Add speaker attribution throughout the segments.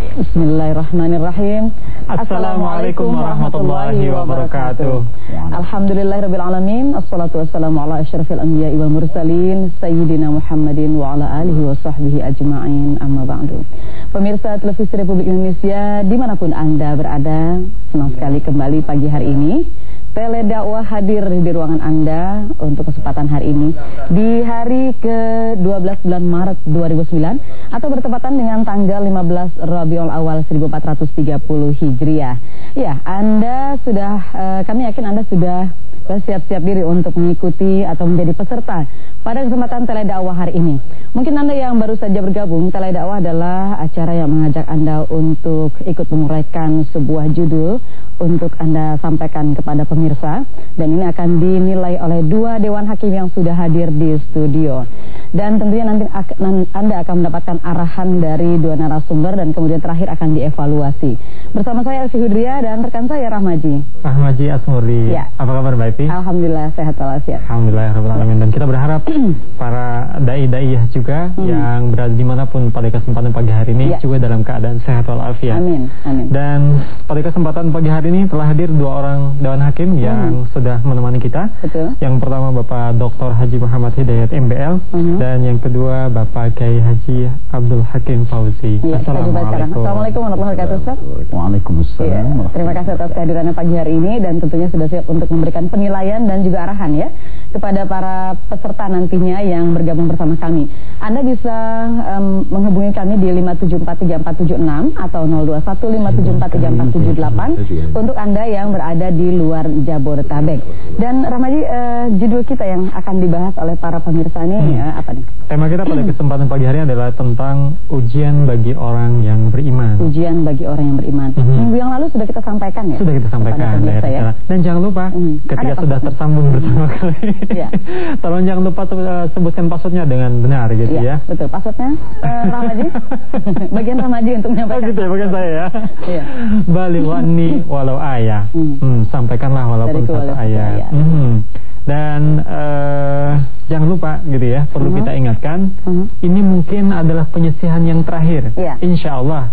Speaker 1: Bismillahirrahmanirrahim.
Speaker 2: Assalamualaikum warahmatullahi wabarakatuh.
Speaker 1: Alhamdulillahirabbil Assalatu wassalamu ala asyrafil anbiya'i wal mursalin sayyidina Muhammadin wa ala alihi wa sahbihi ajma'in. Amma ba'du. Pemirsa Televisi Republik Indonesia di mana pun Anda berada, senang sekali kembali pagi hari ini Tele dakwah hadir di ruangan Anda untuk kesempatan hari ini di hari ke-12 bulan Maret 2009 atau bertepatan dengan tanggal 15 Rabiul Awal 1430 Hijriah. Ya, Anda sudah uh, kami yakin Anda sudah bersiap-siap diri untuk mengikuti atau menjadi peserta pada kesempatan Tele Dakwah hari ini. Mungkin Anda yang baru saja bergabung, Tele Dakwah adalah acara yang mengajak Anda untuk ikut menguraikan sebuah judul untuk Anda sampaikan kepada pemirsa dan ini akan dinilai oleh dua dewan hakim yang sudah hadir di studio. Dan tentunya nanti Anda akan mendapatkan arahan dari dua narasumber dan kemudian terakhir akan dievaluasi. Bersama saya Elvi Hudria dan rekan saya Rahmaji.
Speaker 2: Rahmaji Asmuri. Ya. Apa kabar Mbak Evi?
Speaker 1: Alhamdulillah sehat walafiat.
Speaker 2: Alhamdulillah alamin dan kita berharap para dai-daiyah juga hmm. yang berada di mana pun pada kesempatan pagi hari ini ya. juga dalam keadaan sehat walafiat.
Speaker 1: Amin. Amin.
Speaker 2: Dan pada kesempatan pagi hari ini telah hadir dua orang Dewan Hakim hmm. yang sudah menemani kita.
Speaker 1: Betul.
Speaker 2: Yang pertama Bapak Dr. Haji Muhammad Hidayat MBL hmm. dan yang kedua Bapak Kiai Haji Abdul Hakim Fauzi.
Speaker 1: Ya, Assalamualaikum. Assalamualaikum warahmatullahi wabarakatuh.
Speaker 3: Waalaikumsalam. Ya.
Speaker 1: Terima kasih atas kehadirannya pagi hari ini dan tentunya sudah siap untuk memberikan penilaian dan juga arahan ya kepada para peserta nantinya yang bergabung bersama kami. Anda bisa um, menghubungi kami di 5743476 atau 0215743478 untuk Anda yang berada di luar Jabodetabek. Dan Ramadi uh, judul kita yang akan dibahas oleh para pemirsa ini hmm. uh, apa nih?
Speaker 2: Tema kita pada kesempatan pagi hari adalah tentang ujian bagi orang yang beriman.
Speaker 1: Ujian bagi orang yang beriman. Hmm. Minggu yang lalu sudah kita sampaikan ya?
Speaker 2: Sudah kita sampaikan. Ya. Dan jangan lupa hmm. ketika Ada sudah tersambung bersama kami. Ya. Tolong jangan lupa uh, sebutkan passwordnya dengan benar gitu ya. ya.
Speaker 1: Betul, passwordnya uh, Ramaji. bagian Ramaji untuk menyampaikan.
Speaker 2: Oh gitu ya, bagian saya ya. Iya. Bali wani walau ayah. Hmm. Hmm, sampaikanlah walaupun satu ayat. Hmm. Dan uh, jangan lupa gitu ya, perlu uh -huh. kita ingatkan, uh -huh. ini mungkin adalah penyisihan yang terakhir. Yeah. Insya Allah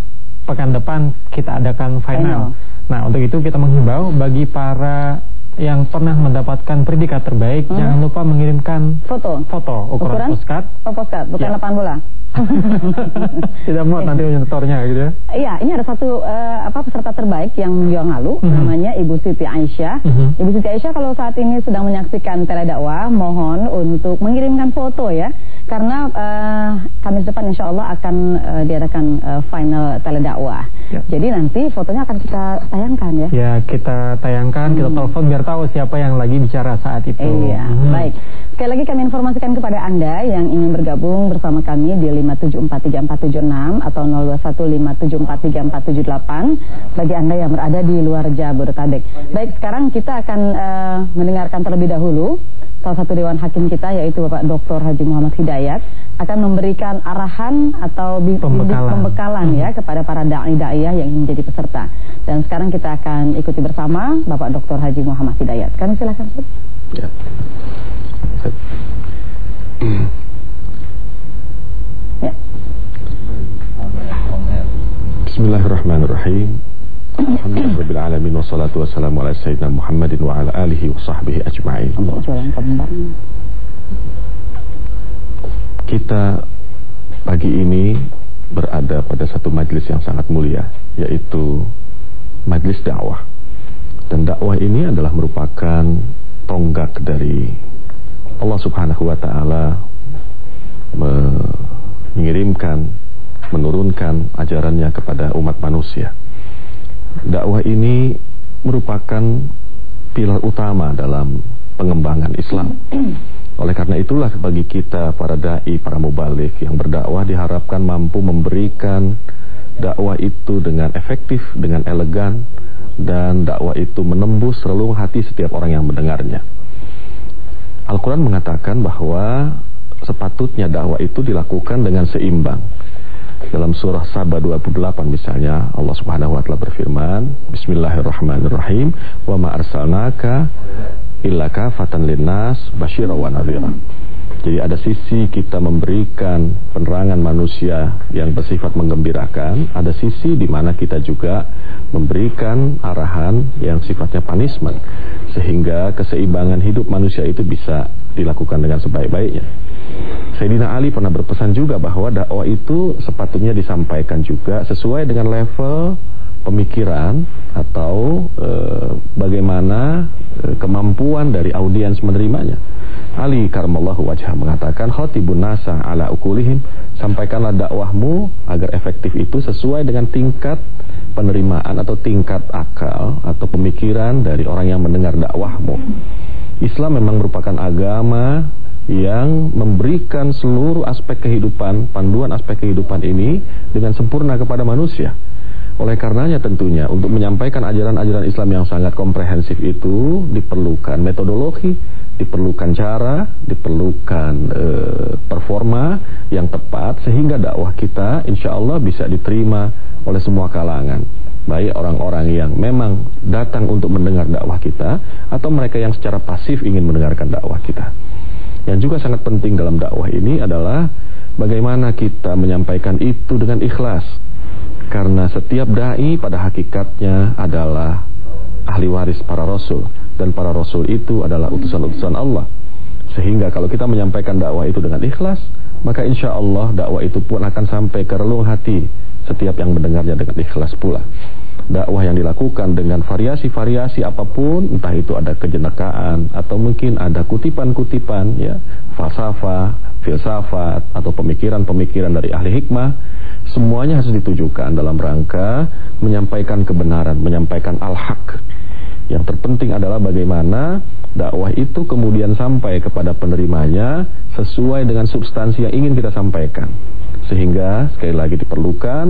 Speaker 2: pekan depan kita adakan final. final. Nah untuk itu kita menghimbau bagi para yang pernah mendapatkan predikat terbaik, hmm. jangan lupa mengirimkan
Speaker 1: foto,
Speaker 2: foto ukuran, ukuran? postcard.
Speaker 1: Oh, postcard, bukan ya. 8 bola.
Speaker 2: Tidak muat nanti nyetornya gitu ya.
Speaker 1: Iya, ini ada satu uh, apa peserta terbaik yang minggu lalu mm -hmm. namanya Ibu Siti Aisyah. Mm -hmm. Ibu Siti Aisyah kalau saat ini sedang menyaksikan teledakwah, mohon untuk mengirimkan foto ya. Karena uh, Kamis depan insya Allah akan uh, diadakan uh, final teledakwah. Ya. Jadi nanti fotonya akan kita tayangkan ya.
Speaker 2: Ya, kita tayangkan, hmm. kita telepon biar tahu siapa yang lagi bicara saat itu.
Speaker 1: Iya, hmm. baik. Sekali lagi kami informasikan kepada Anda yang ingin bergabung bersama kami di 5743476 atau 0157434478 bagi Anda yang berada di luar Jabodetabek. Baik, sekarang kita akan uh, mendengarkan terlebih dahulu salah satu dewan hakim kita yaitu Bapak Dr. Haji Muhammad Hidayat akan memberikan arahan atau
Speaker 2: pembekalan,
Speaker 1: pembekalan ya kepada para dai daiyah yang ingin menjadi peserta. Dan sekarang kita akan ikuti bersama Bapak Dr. Haji Muhammad Hidayat. Kami silakan. Ya.
Speaker 3: Bismillahirrahmanirrahim. Alhamdulillahirabbil alamin wassalatu wassalamu ala sayyidina Muhammadin wa ala alihi wa sahbihi ajma'in. Kita pagi ini berada pada satu majlis yang sangat mulia yaitu majlis dakwah. Dan dakwah ini adalah merupakan tonggak dari Allah Subhanahu wa taala mengirimkan menurunkan ajarannya kepada umat manusia. Dakwah ini merupakan pilar utama dalam pengembangan Islam. Oleh karena itulah bagi kita para dai, para mubalik yang berdakwah diharapkan mampu memberikan dakwah itu dengan efektif, dengan elegan dan dakwah itu menembus relung hati setiap orang yang mendengarnya. Al-Quran mengatakan bahwa sepatutnya dakwah itu dilakukan dengan seimbang. Dalam surah Sabah 28 misalnya Allah Subhanahu wa taala berfirman, Bismillahirrahmanirrahim, "Wa ma arsalnaka illa kafatan linnas basyira wa nadhira." Jadi ada sisi kita memberikan penerangan manusia yang bersifat menggembirakan, ada sisi di mana kita juga memberikan arahan yang sifatnya punishment sehingga keseimbangan hidup manusia itu bisa dilakukan dengan sebaik-baiknya. Sayyidina Ali pernah berpesan juga bahwa dakwah itu sepatutnya disampaikan juga sesuai dengan level pemikiran atau e, bagaimana e, kemampuan dari audiens menerimanya. Ali karamallahu wajah mengatakan khatibun nasa ala ukulihim sampaikanlah dakwahmu agar efektif itu sesuai dengan tingkat penerimaan atau tingkat akal atau pemikiran dari orang yang mendengar dakwahmu. Islam memang merupakan agama yang memberikan seluruh aspek kehidupan, panduan aspek kehidupan ini dengan sempurna kepada manusia. Oleh karenanya tentunya untuk menyampaikan ajaran-ajaran Islam yang sangat komprehensif itu diperlukan metodologi, diperlukan cara, diperlukan e, performa yang tepat sehingga dakwah kita insya Allah bisa diterima oleh semua kalangan. Baik orang-orang yang memang datang untuk mendengar dakwah kita atau mereka yang secara pasif ingin mendengarkan dakwah kita. Yang juga sangat penting dalam dakwah ini adalah bagaimana kita menyampaikan itu dengan ikhlas karena setiap dai pada hakikatnya adalah ahli waris para rasul dan para rasul itu adalah utusan-utusan Allah. Sehingga kalau kita menyampaikan dakwah itu dengan ikhlas, maka insya Allah dakwah itu pun akan sampai ke relung hati setiap yang mendengarnya dengan ikhlas pula. Dakwah yang dilakukan dengan variasi-variasi apa pun, entah itu ada kejenekaan atau mungkin ada kutipan-kutipan ya, falsafah, filsafat atau pemikiran-pemikiran dari ahli hikmah Semuanya harus ditujukan dalam rangka menyampaikan kebenaran, menyampaikan al-haq. Yang terpenting adalah bagaimana dakwah itu kemudian sampai kepada penerimanya sesuai dengan substansi yang ingin kita sampaikan. Sehingga sekali lagi diperlukan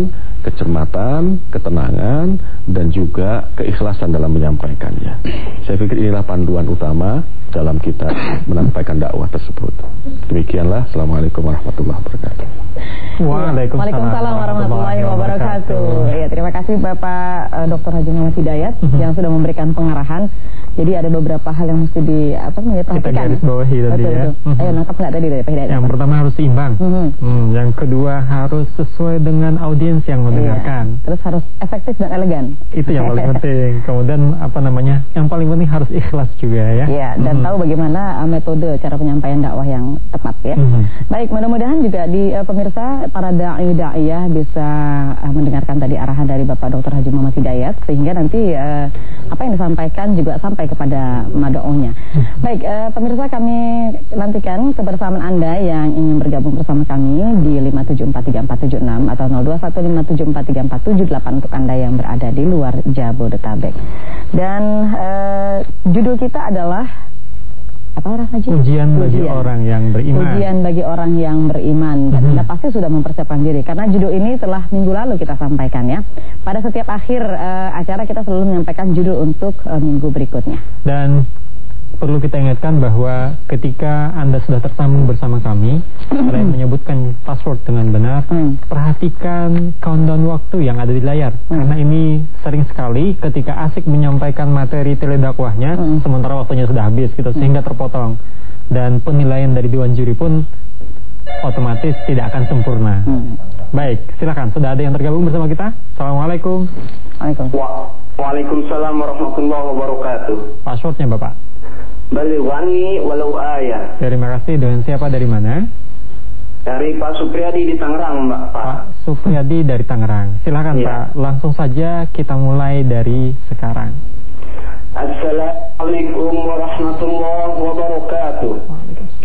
Speaker 3: kecermatan, ketenangan, dan juga keikhlasan dalam menyampaikannya. Saya pikir inilah panduan utama dalam kita menyampaikan dakwah tersebut. Demikianlah. Assalamualaikum warahmatullahi wabarakatuh.
Speaker 1: Waalaikumsalam warahmatullahi wabarakatuh. Ya, terima kasih Bapak eh, Dr. Haji Muhammad Hidayat uh mhm. -huh. yang sudah memberikan pengarahan. Jadi ada beberapa hal yang mesti di apa namanya perhatikan.
Speaker 2: Kita garis bawahi tadi ya. Uh
Speaker 1: -huh. Ayo nangkap nggak tadi dari Pak Hidayat?
Speaker 2: Yang pertama harus seimbang. Uh mhm. -huh. hmm, yang kedua harus sesuai dengan audiens yang mendengarkan.
Speaker 1: Iya. Terus harus efektif dan elegan.
Speaker 2: Itu yang paling penting. Kemudian apa namanya? Yang paling penting harus ikhlas juga ya.
Speaker 1: Iya, dan -huh. tahu bagaimana uh, metode cara penyampaian dakwah yang tepat ya. -huh. Baik, mudah-mudahan juga di uh, pemirsa para dai daiyah bisa uh, mendengarkan tadi arahan dari Bapak Dr. Haji Muhammad Hidayat sehingga nanti uh, apa yang disampaikan juga sampai kepada madonya. Baik, uh, pemirsa kami nantikan kebersamaan Anda yang ingin bergabung bersama kami di 5743476 atau 0215743478 untuk Anda yang berada di luar Jabodetabek. Dan uh, judul kita adalah apa orang haji?
Speaker 2: Ujian bagi Ujian. orang yang beriman.
Speaker 1: Ujian bagi orang yang beriman. Dan mm -hmm. pasti sudah mempersiapkan diri karena judul ini telah minggu lalu kita sampaikan ya. Pada setiap akhir uh, acara kita selalu menyampaikan judul untuk uh, minggu berikutnya.
Speaker 2: Dan perlu kita ingatkan bahwa ketika Anda sudah tersambung bersama kami, saya menyebutkan password dengan benar, hmm. perhatikan countdown waktu yang ada di layar. Hmm. Karena ini sering sekali ketika asik menyampaikan materi teledakwahnya, hmm. sementara waktunya sudah habis gitu, sehingga terpotong. Dan penilaian dari Dewan Juri pun otomatis tidak akan sempurna. Hmm. Baik, silakan. Sudah ada yang tergabung bersama kita? Assalamualaikum.
Speaker 4: Waalaikumsalam warahmatullahi wabarakatuh.
Speaker 2: Passwordnya Bapak?
Speaker 4: Balighani walau ayah.
Speaker 2: Terima kasih. Dengan siapa dari mana?
Speaker 4: Dari Pak Supriyadi di Tangerang, Mbak. Pak,
Speaker 2: Pak Supriyadi dari Tangerang. Silakan ya. Pak. Langsung saja kita mulai dari sekarang.
Speaker 4: Assalamualaikum warahmatullahi wabarakatuh.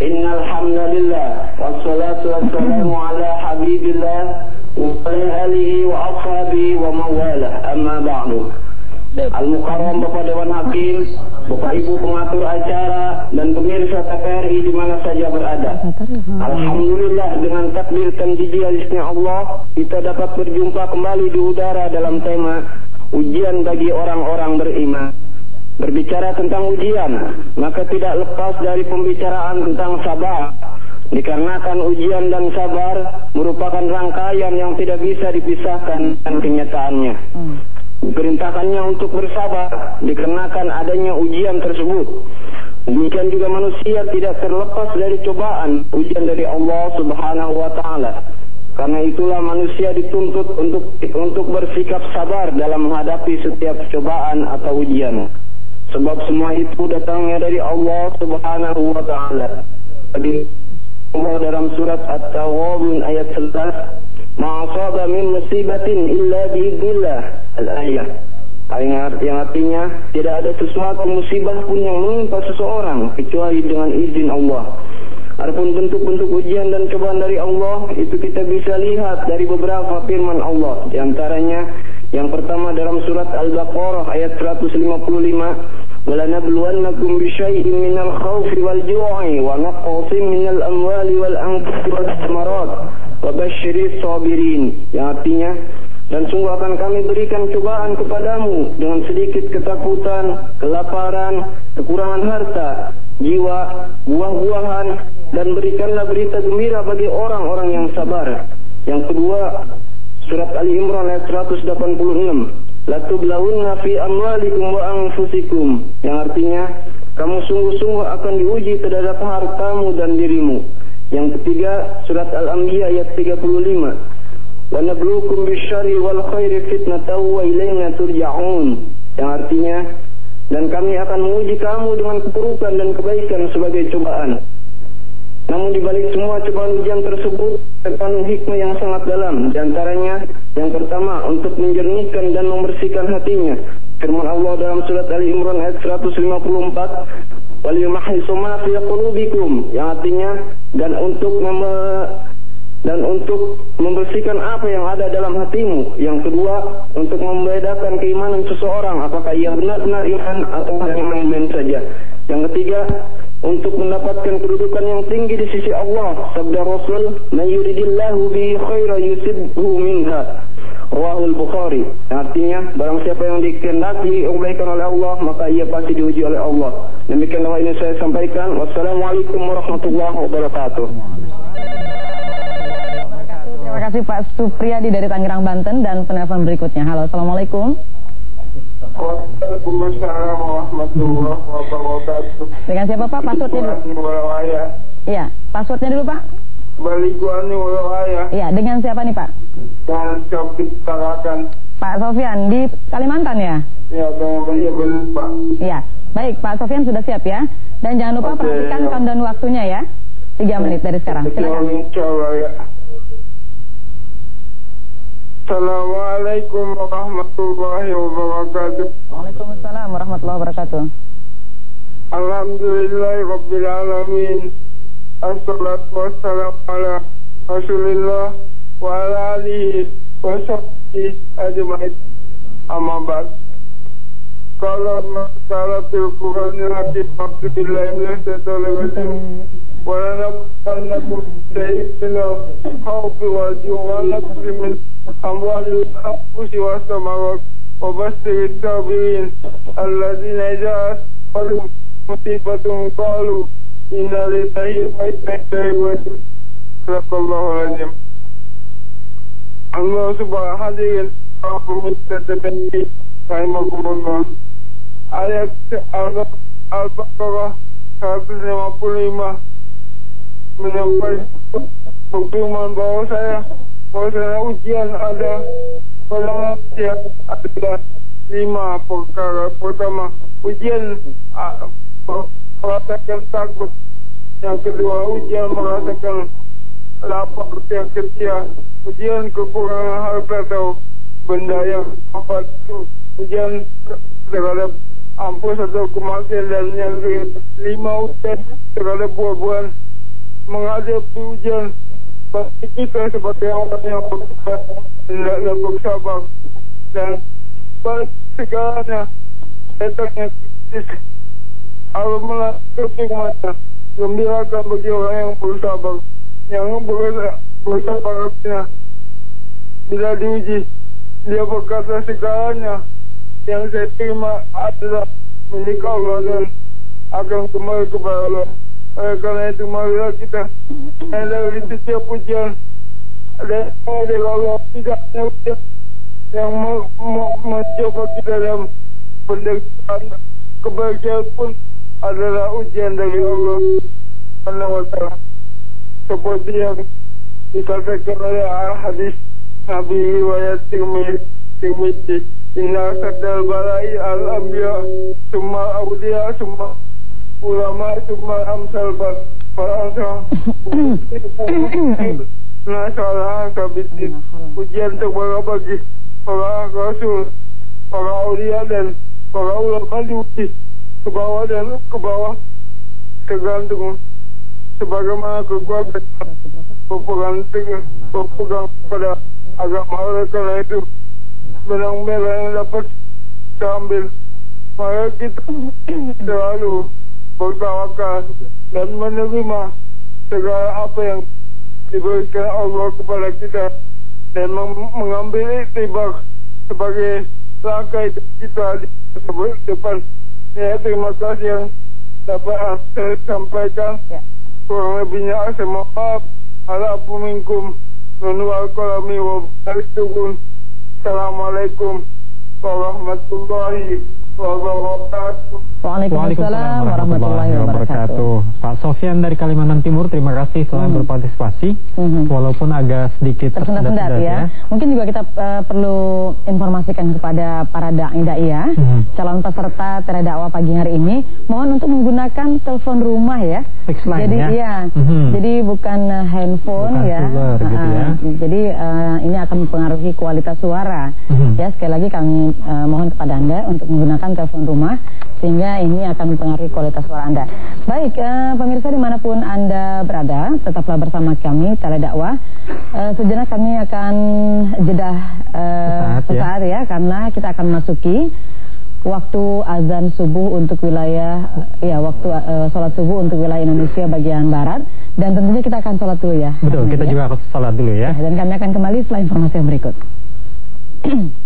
Speaker 4: Innal hamdalillah wassalatu wassalamu ala habibillah wa ala alihi wa ashabihi wa mawalah. Amma ba'du. Al-Mukarram Bapak Dewan Hakim, Bapak Ibu pengatur acara dan pemirsa TPRI di mana saja berada. Alhamdulillah dengan takdir didialisnya Allah, kita dapat berjumpa kembali di udara dalam tema ujian bagi orang-orang beriman. Berbicara tentang ujian, maka tidak lepas dari pembicaraan tentang sabar. Dikarenakan ujian dan sabar merupakan rangkaian yang tidak bisa dipisahkan dan kenyataannya. Perintahkannya untuk bersabar dikarenakan adanya ujian tersebut. Demikian juga manusia tidak terlepas dari cobaan, ujian dari Allah Subhanahu wa taala. Karena itulah manusia dituntut untuk untuk bersikap sabar dalam menghadapi setiap cobaan atau ujian. Sebab semua itu datangnya dari Allah Subhanahu wa taala. Allah dalam surat At-Tawwabun ayat 11, "Ma'asaba min musibatin illa biidznillah." Al-ayat yang artinya tidak ada sesuatu musibah pun yang menimpa seseorang kecuali dengan izin Allah. Adapun bentuk-bentuk ujian dan cobaan dari Allah itu kita bisa lihat dari beberapa firman Allah. Di antaranya yang pertama dalam surat Al-Baqarah ayat 155 ولنبلونكم بشيء من الخوف والجوع ونقص من الأموال والأنفس والثمرات وبشر الصابرين yang artinya dan sungguh akan kami berikan cobaan kepadamu dengan sedikit ketakutan, kelaparan, kekurangan harta, jiwa, buah-buahan, dan berikanlah berita gembira bagi orang-orang yang sabar. Yang kedua, surat Ali Imran ayat 186. Latublawunna fi amwalikum wa anfusikum. Yang artinya, kamu sungguh-sungguh akan diuji terhadap hartamu dan dirimu. Yang ketiga, surat Al-Anbiya ayat 35. Wa nabluukum bisyarri wal khairi fitnatan wa ilaina turja'un. Yang artinya, dan kami akan menguji kamu dengan keburukan dan kebaikan sebagai cobaan. Namun di balik semua cobaan ujian tersebut terkandung hikmah yang sangat dalam. Di antaranya yang pertama untuk menjernihkan dan membersihkan hatinya. Firman Allah dalam surat Ali Imran ayat 154, "Waliyumahhisu ma fi qulubikum" yang artinya dan untuk dan untuk membersihkan apa yang ada dalam hatimu. Yang kedua, untuk membedakan keimanan seseorang apakah ia benar-benar iman atau hanya main-main saja. Yang ketiga, untuk mendapatkan kedudukan yang tinggi di sisi Allah. Sabda Rasul, "Man yuridillahu bihi khaira yusibhu minha." Rawahul Bukhari. Artinya, barang siapa yang dikehendaki kebaikan oleh Allah, maka ia pasti diuji oleh Allah. Demikianlah ini saya sampaikan. Wassalamualaikum warahmatullahi wabarakatuh.
Speaker 1: Kasih Pak Supriyadi dari Tangerang, Banten dan penelpon berikutnya. Halo, Assalamualaikum.
Speaker 5: Waalaikumsalam warahmatullahi wabarakatuh.
Speaker 1: Dengan siapa Pak? Passwordnya dulu. Iya, passwordnya dulu Pak.
Speaker 5: Baliguani Walawaya.
Speaker 1: Iya, dengan siapa nih Pak?
Speaker 5: Dan Sofian Tarakan.
Speaker 1: Pak Sofian di Kalimantan ya?
Speaker 5: Iya, iya benar Pak.
Speaker 1: Iya, baik Pak Sofian sudah siap ya. Dan jangan lupa perhatikan ya. countdown waktunya ya. Tiga menit dari sekarang. Silakan. Ya.
Speaker 5: Assalamualaikum warahmatullahi wabarakatuh.
Speaker 1: Waalaikumsalam warahmatullahi wabarakatuh.
Speaker 5: Alhamdulillah rabbil alamin. Assalatu wassalamu ala Rasulillah wa ala alihi wa sahbihi ajma'in. Amma ba'd Qala ta'ala fil Qur'anil Hakim A'udzu billahi minasyaitonir rajim. Wa lanabluwannakum bi'shay'in minal khawfi wal ju'i wa naqsin min أموال الأنفس والثمرات وبشر الصابرين الذين إذا أصابتهم مصيبة قالوا إنا لله وإنا إليه صدق الله العظيم Allah subhanahu hadirin para pemirsa TPI rahimakumullah ayat Al-Baqarah 155 menyampaikan berfirman bahwa saya Pada ujian ada yang ada lima perkara. Pertama, ujian uh, merasakan takut. Yang kedua, ujian merasakan lapar yang kecil. Ujian kekurangan harta atau benda yang empat itu. Ujian terhadap ampun atau kematian dan yang lima ujian terhadap buah-buahan. Menghadapi ujian kita sebagai orang yang hendaklah bersabar dan segalanya datangnya krisis Allah melakukan firman gembirakan bagi orang yang bersabar yang bersabar bila diuji dia berkata segalanya. Yang saya terima adalah milik Allah dan akan kembali kepada Allah. Oleh karena itu marilah kita dari setiap ujian dan dari Allah tidak ujian yang mencoba kita dalam penderitaan. Kebahagiaan pun adalah ujian dari Allah Subhanahu wa taala. Seperti yang dikatakan oleh al-hadis Nabi riwayat Tirmidzi Inna sadal balai al-anbiya. Summa awliya Summa ulama Summa amsal Farasa Nasalah kabitin Ujian terbaru bagi para rasul Para awliya dan para ulama diuji. Ke bawah dan ke bawah. Tergantung sebagaimana kekuatan berpegang berpegang pada agama oleh karena itu benang-benang yang dapat diambil maka kita selalu bertawakal dan menerima segala apa yang diberikan Allah kepada kita dan mengambil itibar sebagai langkah kita di depan ya terima kasih yang dapat saya sampaikan ya. Kurang lebihnya saya maaf. Ala minkum. Nunual kalami wa barakatuh Assalamualaikum warahmatullahi
Speaker 1: Waalaikumsalam warahmatullahi wabarakatuh.
Speaker 2: Pak Sofian dari Kalimantan Timur, terima kasih telah hmm. berpartisipasi, hmm. walaupun agak sedikit
Speaker 1: tersendat-sendat ya. ya. Mungkin juga kita uh, perlu informasikan kepada para dai dai ya, hmm. calon peserta tera dakwah pagi hari ini, mohon untuk menggunakan telepon rumah ya.
Speaker 2: Fix line
Speaker 1: jadi
Speaker 2: ya.
Speaker 1: ya, hmm. jadi bukan uh, handphone bukan ya.
Speaker 2: Uh, gitu ya.
Speaker 1: Jadi uh, ini akan mempengaruhi kualitas suara. Hmm. Ya sekali lagi kami uh, mohon kepada anda untuk menggunakan telepon rumah sehingga ini akan mempengaruhi kualitas suara Anda. Baik, uh, pemirsa di mana pun Anda berada, tetaplah bersama kami Tele Dakwah. Uh, sejenak kami akan jeda uh, sesaat, ya. ya, karena kita akan masuki waktu azan subuh untuk wilayah ya waktu uh, sholat subuh untuk wilayah Indonesia bagian barat dan tentunya kita akan sholat dulu ya.
Speaker 2: Betul, kita ya. juga akan sholat dulu ya.
Speaker 1: Dan kami akan kembali setelah informasi yang berikut.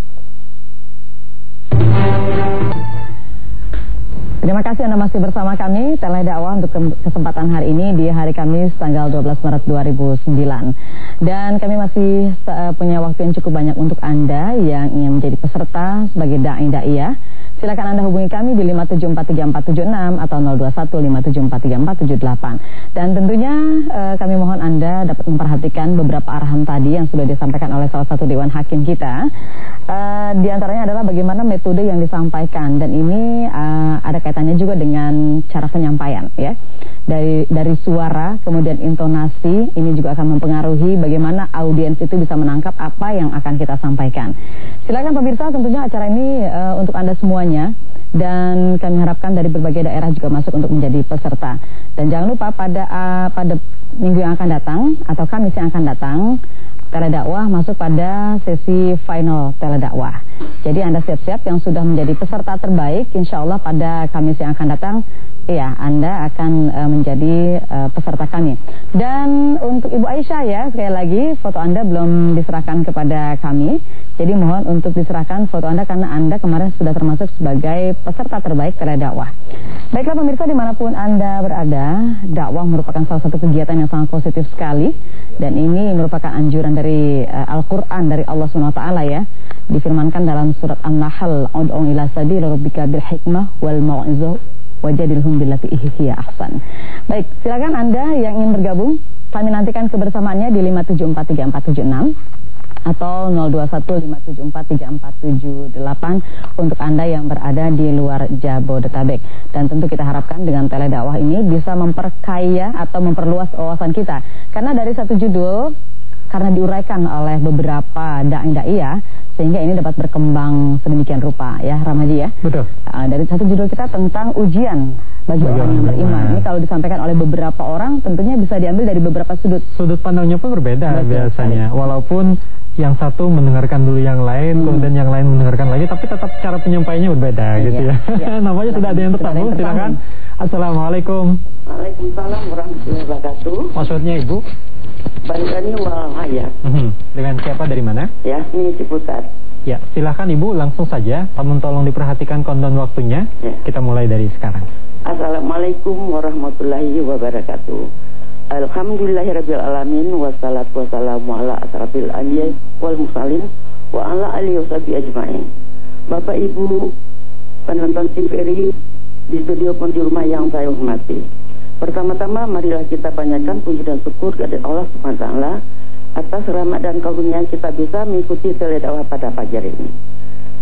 Speaker 1: Terima kasih Anda masih bersama kami Tele Dakwah untuk kesempatan hari ini di hari Kamis tanggal 12 Maret 2009 Dan kami masih uh, punya waktu yang cukup banyak untuk Anda yang ingin menjadi peserta sebagai da'i ya. Silakan Anda hubungi kami di 5743476 atau 0215743478. Dan tentunya uh, kami mohon Anda dapat memperhatikan beberapa arahan tadi yang sudah disampaikan oleh salah satu dewan hakim kita. Uh, di antaranya adalah bagaimana metode yang disampaikan dan ini uh, ada kaitannya juga dengan cara penyampaian ya. Dari dari suara kemudian intonasi ini juga akan mempengaruhi bagaimana audiens itu bisa menangkap apa yang akan kita sampaikan. Silakan pemirsa tentunya acara ini uh, untuk Anda semua semuanya dan kami harapkan dari berbagai daerah juga masuk untuk menjadi peserta. Dan jangan lupa pada uh, pada minggu yang akan datang atau Kamis yang akan datang teledakwah masuk pada sesi final teledakwah. Jadi Anda siap-siap yang sudah menjadi peserta terbaik insya Allah pada Kamis yang akan datang Iya, Anda akan uh, menjadi uh, peserta kami. Dan untuk Ibu Aisyah ya, sekali lagi foto Anda belum diserahkan kepada kami. Jadi mohon untuk diserahkan foto Anda karena Anda kemarin sudah termasuk sebagai peserta terbaik pada dakwah. Baiklah pemirsa di mana pun Anda berada, dakwah merupakan salah satu kegiatan yang sangat positif sekali. Dan ini merupakan anjuran dari uh, Al-Quran dari Allah SWT ya. Difirmankan dalam surat An-Nahl, Ud'u ila sabil rabbika bil hikmah wal mau'izah wajadilhum billati hiya ahsan. Baik, silakan Anda yang ingin bergabung, kami nantikan kebersamaannya di 5743476 atau 0215743478 untuk Anda yang berada di luar Jabodetabek. Dan tentu kita harapkan dengan tele dakwah ini bisa memperkaya atau memperluas wawasan kita. Karena dari satu judul karena diuraikan oleh beberapa dai-dai ya sehingga ini dapat berkembang sedemikian rupa ya Ramaji ya.
Speaker 2: Betul.
Speaker 1: Uh, dari satu judul kita tentang ujian bagi orang yang beriman. Ini kalau disampaikan oleh beberapa orang tentunya bisa diambil dari beberapa sudut.
Speaker 2: Sudut pandangnya pun berbeda Betul. biasanya. Walaupun yang satu mendengarkan dulu yang lain, hmm. kemudian yang lain mendengarkan lagi, tapi tetap cara penyampaiannya berbeda iya, gitu ya. ya. Namanya sudah ada yang tersambung, silakan. Assalamualaikum.
Speaker 6: Waalaikumsalam warahmatullahi wabarakatuh.
Speaker 2: Maksudnya Ibu?
Speaker 6: Bantani Walhaya.
Speaker 2: Hmm. Dengan siapa dari mana?
Speaker 6: Ya, ini Ciputat.
Speaker 2: Ya, silahkan Ibu langsung saja. Namun tolong diperhatikan kondon waktunya. Ya. Kita mulai dari sekarang.
Speaker 6: Assalamualaikum warahmatullahi wabarakatuh. Alhamdulillahirabbil alamin wassalatu wassalamu ala asrafil anbiya wal mursalin wa ala alihi washabihi ajmain. Bapak Ibu penonton TVRI di studio pun di rumah yang saya hormati. Pertama-tama marilah kita banyakkan puji dan syukur kepada Allah Subhanahu wa taala atas rahmat dan karunia kita bisa mengikuti teledakwah pada pagi hari ini.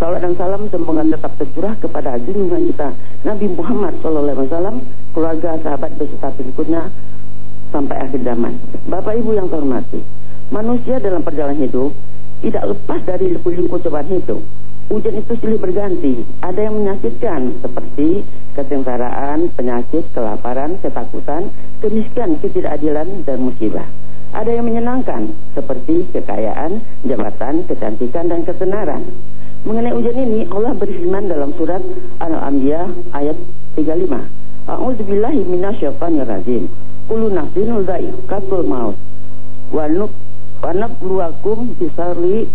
Speaker 6: Salam dan salam semoga tetap tercurah kepada junjungan kita Nabi Muhammad SAW, keluarga, sahabat beserta pengikutnya sampai akhir zaman. Bapak Ibu yang terhormati, manusia dalam perjalanan hidup tidak lepas dari liku-liku cobaan hidup. Ujian itu silih berganti. Ada yang menyakitkan seperti kesengsaraan, penyakit, kelaparan, ketakutan, kemiskinan, ketidakadilan, dan musibah. Ada yang menyenangkan seperti kekayaan, jabatan, kecantikan, dan ketenaran. Mengenai ujian ini, Allah berfirman dalam surat Al-Anbiya ayat 35. A'udzubillahi minasyaitonirrajim. Kullu nafsin dha'iqatul maut. Wa nabluwakum bisarri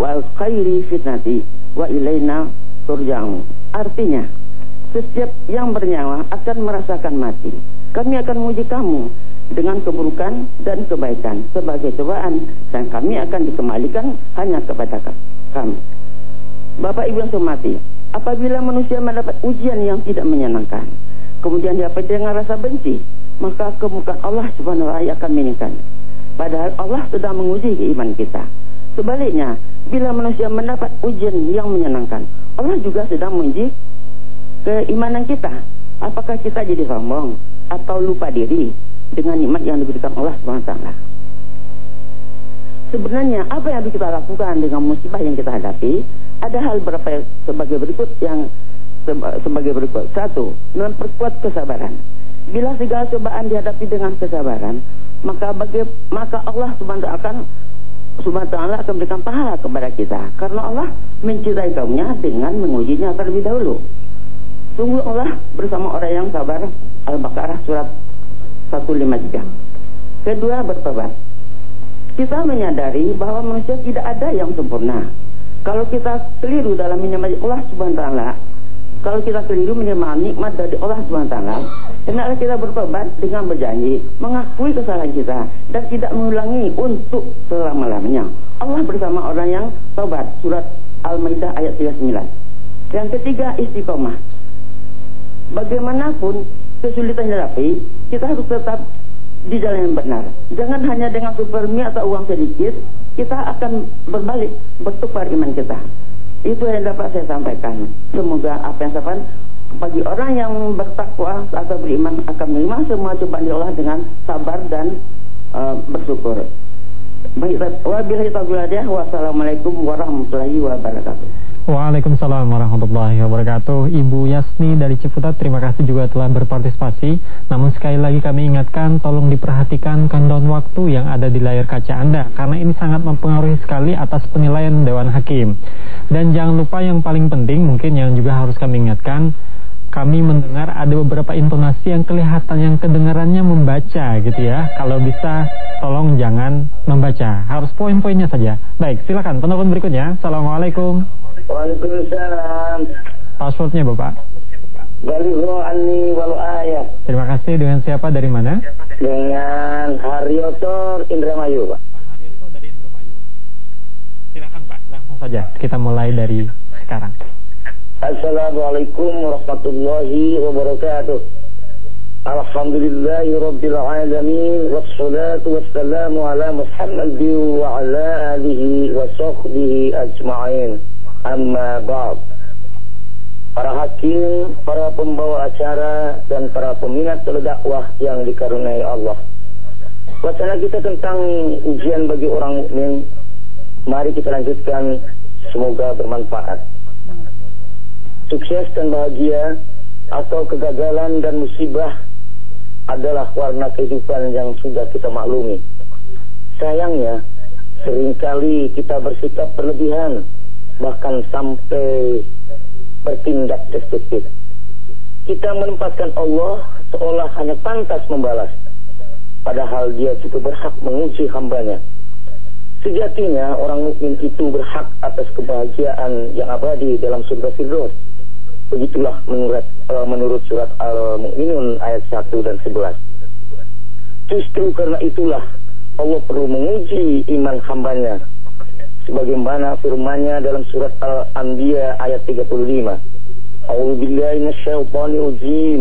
Speaker 6: wal khairi fitnati wa ilaina turja'un. Artinya, setiap yang bernyawa akan merasakan mati. Kami akan menguji kamu dengan keburukan dan kebaikan sebagai cobaan dan kami akan dikembalikan hanya kepada kami. Bapak Ibu yang hormati, apabila manusia mendapat ujian yang tidak menyenangkan, kemudian dia dengan rasa benci, maka kemukaan Allah Subhanahu wa taala akan meningkat. Padahal Allah sedang menguji keimanan kita. Sebaliknya, bila manusia mendapat ujian yang menyenangkan, Allah juga sedang menguji keimanan kita. Apakah kita jadi sombong atau lupa diri dengan nikmat yang diberikan Allah SWT? Sebenarnya apa yang harus kita lakukan dengan musibah yang kita hadapi? Ada hal berapa sebagai berikut yang sebagai berikut. Satu, memperkuat kesabaran. Bila segala cobaan dihadapi dengan kesabaran, maka bagi maka Allah SWT akan Subhanahu taala akan memberikan pahala kepada kita karena Allah mencintai kaumnya dengan mengujinya terlebih dahulu. Sungguh Allah bersama orang yang sabar Al-Baqarah surat 153. Kedua bertobat. Kita menyadari bahwa manusia tidak ada yang sempurna. Kalau kita keliru dalam menyembah Allah Subhanahu taala, kalau kita keliru menerima nikmat dari Allah SWT, hendaklah kita bertobat dengan berjanji, mengakui kesalahan kita, dan tidak mengulangi untuk selama-lamanya. Allah bersama orang yang tobat, surat Al-Maidah ayat 39. Yang ketiga, istiqomah. Bagaimanapun kesulitan dihadapi, kita harus tetap di jalan yang benar. Jangan hanya dengan supermi atau uang sedikit, kita akan berbalik, bertukar iman kita. Itu yang dapat saya sampaikan. Semoga apa yang saya sampaikan bagi orang yang bertakwa atau beriman akan menerima semua cobaan Allah dengan sabar dan uh, bersyukur. Wassalamualaikum warahmatullahi wabarakatuh.
Speaker 2: Waalaikumsalam warahmatullahi wabarakatuh. Ibu Yasni dari Ciputat terima kasih juga telah berpartisipasi. Namun sekali lagi kami ingatkan tolong diperhatikan countdown waktu yang ada di layar kaca Anda Karena ini sangat mempengaruhi sekali atas penilaian Dewan Hakim. Dan jangan lupa yang paling penting mungkin yang juga harus kami ingatkan kami mendengar ada beberapa intonasi yang kelihatan yang kedengarannya membaca gitu ya. Kalau bisa tolong jangan membaca, harus poin-poinnya saja. Baik, silakan penelpon berikutnya. Assalamualaikum.
Speaker 7: Waalaikumsalam.
Speaker 2: Passwordnya Bapak?
Speaker 7: Baligho anni wal ayat.
Speaker 2: Terima kasih. Dengan siapa dari mana?
Speaker 7: Dengan Haryoto Indramayu, Pak.
Speaker 2: Haryoto dari Indramayu. Silakan, Pak. Langsung saja. Kita mulai dari sekarang.
Speaker 7: Assalamualaikum warahmatullahi wabarakatuh. Alhamdulillahi rabbil alamin wassalatu wassalamu ala Muhammad wa ala alihi wa sahbihi ajma'in. Amma ba'd Para hakim, para pembawa acara dan para peminat dakwah yang dikaruniai Allah. Wacana kita tentang ujian bagi orang mukmin. Mari kita lanjutkan, semoga bermanfaat. Sukses dan bahagia atau kegagalan dan musibah adalah warna kehidupan yang sudah kita maklumi. Sayangnya, sering kali kita bersikap berlebihan bahkan sampai bertindak destruktif. Kita menempatkan Allah seolah hanya pantas membalas, padahal dia juga berhak menguji hambanya. Sejatinya orang mukmin itu berhak atas kebahagiaan yang abadi dalam surga Firdaus. Begitulah menurut, uh, menurut surat Al-Mu'minun ayat 1 dan 11. Justru karena itulah Allah perlu menguji iman hambanya sebagaimana firman-Nya dalam surat Al-Anbiya ayat 35. A'udzu billahi minasyaitonir rajim.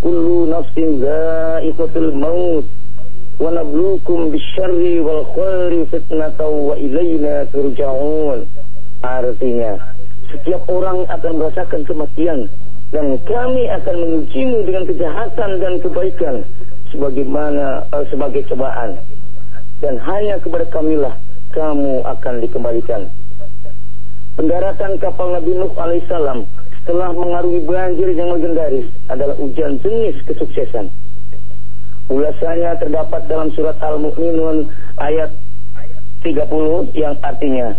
Speaker 7: Kullu nafsin dha'iqatul maut. Wa nabluukum bisyarri wal khairi fitnatan wa ilaina turja'un. Artinya, setiap orang akan merasakan kematian dan kami akan mengujimu dengan kejahatan dan kebaikan sebagaimana uh, sebagai cobaan dan hanya kepada kamilah kamu akan dikembalikan. Pendaratan kapal Nabi Nuh alaihissalam setelah mengarungi banjir yang legendaris adalah ujian jenis kesuksesan. Ulasannya terdapat dalam surat Al-Mu'minun ayat 30 yang artinya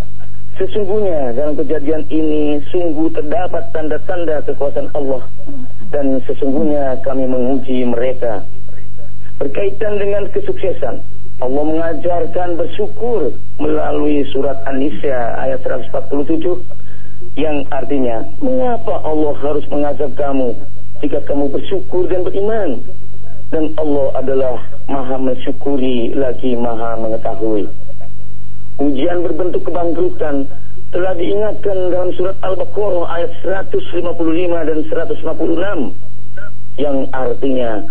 Speaker 7: Sesungguhnya dalam kejadian ini sungguh terdapat tanda-tanda kekuasaan Allah dan sesungguhnya kami menguji mereka. Berkaitan dengan kesuksesan, Allah mengajarkan bersyukur melalui surat An-Nisa ayat 147 yang artinya, mengapa Allah harus mengazab kamu jika kamu bersyukur dan beriman? Dan Allah adalah maha mensyukuri lagi maha mengetahui. Ujian berbentuk kebangkrutan telah diingatkan dalam surat Al-Baqarah ayat 155 dan 156 yang artinya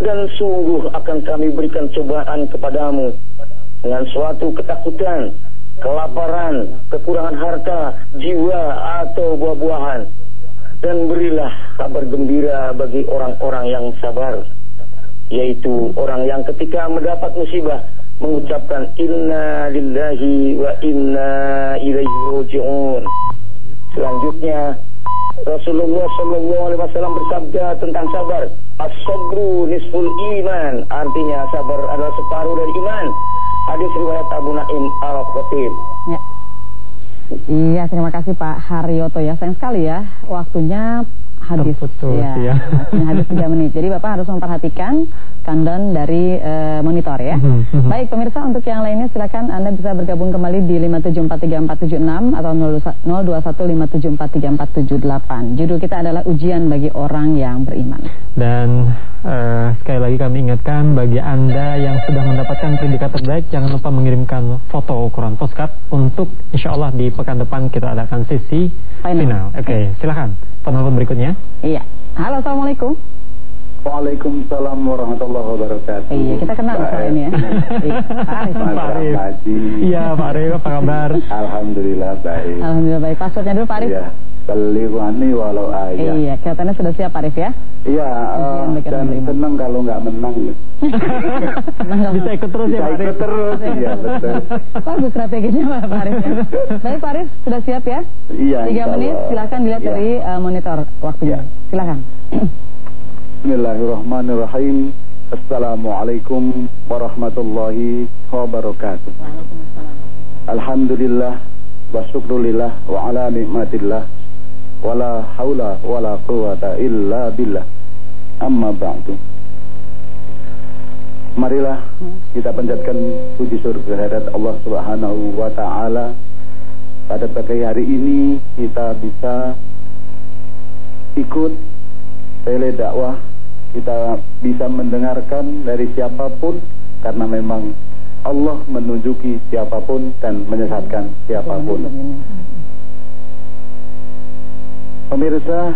Speaker 7: dan sungguh akan kami berikan cobaan kepadamu dengan suatu ketakutan, kelaparan, kekurangan harta, jiwa atau buah-buahan. Dan berilah kabar gembira bagi orang-orang yang sabar yaitu orang yang ketika mendapat musibah mengucapkan inna lillahi wa inna ilaihi raji'un. Selanjutnya Rasulullah Shallallahu Alaihi Wasallam bersabda tentang sabar. As-sabru nisful iman. Artinya sabar adalah separuh dari iman. Hadis riwayat Abu Naim Al-Khatib.
Speaker 1: Ya. Iya, terima kasih Pak Haryoto ya. Sayang sekali ya, waktunya habis.
Speaker 2: Terputus, ya. ya.
Speaker 1: habis 3 menit. Jadi Bapak harus memperhatikan countdown dari uh, monitor ya. Mm -hmm. Baik pemirsa untuk yang lainnya silakan Anda bisa bergabung kembali di 5743476 atau 0215743478. Judul kita adalah ujian bagi orang yang beriman.
Speaker 2: Dan uh, sekali lagi kami ingatkan bagi Anda yang sudah mendapatkan predikat terbaik jangan lupa mengirimkan foto ukuran postcard untuk insya Allah di pekan depan kita adakan sesi final. final. Oke, okay, silakan. Penelpon berikutnya.
Speaker 1: Iya. Halo, Assalamualaikum.
Speaker 8: Waalaikumsalam warahmatullahi wabarakatuh.
Speaker 1: Iya, kita kenal soal ini ya. Iya, Pak Arif.
Speaker 2: Pak Arif. Iya, Pak Arif, apa kabar?
Speaker 8: Alhamdulillah baik.
Speaker 1: Alhamdulillah baik. Passwordnya dulu Pak Arif. Iya.
Speaker 8: Beliwani walau ayah.
Speaker 1: Iya, kelihatannya sudah siap Pak Arif ya.
Speaker 8: Iya, uh, dan senang kalau nggak menang.
Speaker 2: Bisa ikut terus ya Pak Arif.
Speaker 8: Bisa ikut terus, iya betul.
Speaker 1: Bagus strateginya Pak Arif ya. Baik Pak Arif, sudah siap ya?
Speaker 8: Iya,
Speaker 1: Tiga menit, silakan dilihat ya. dari uh, monitor waktunya. Ya. Silakan.
Speaker 8: Bismillahirrahmanirrahim. Assalamualaikum warahmatullahi wabarakatuh. Alhamdulillah wa syukrulillah wa ala nikmatillah wa la hawla wa la quwata illa billah. Amma ba'du. Marilah kita panjatkan puji surga hadirat Allah Subhanahu wa taala. Pada pagi hari ini kita bisa ikut tele dakwah kita bisa mendengarkan dari siapa pun karena memang Allah menunjuki siapa pun dan menyesatkan siapa pun. Pemirsa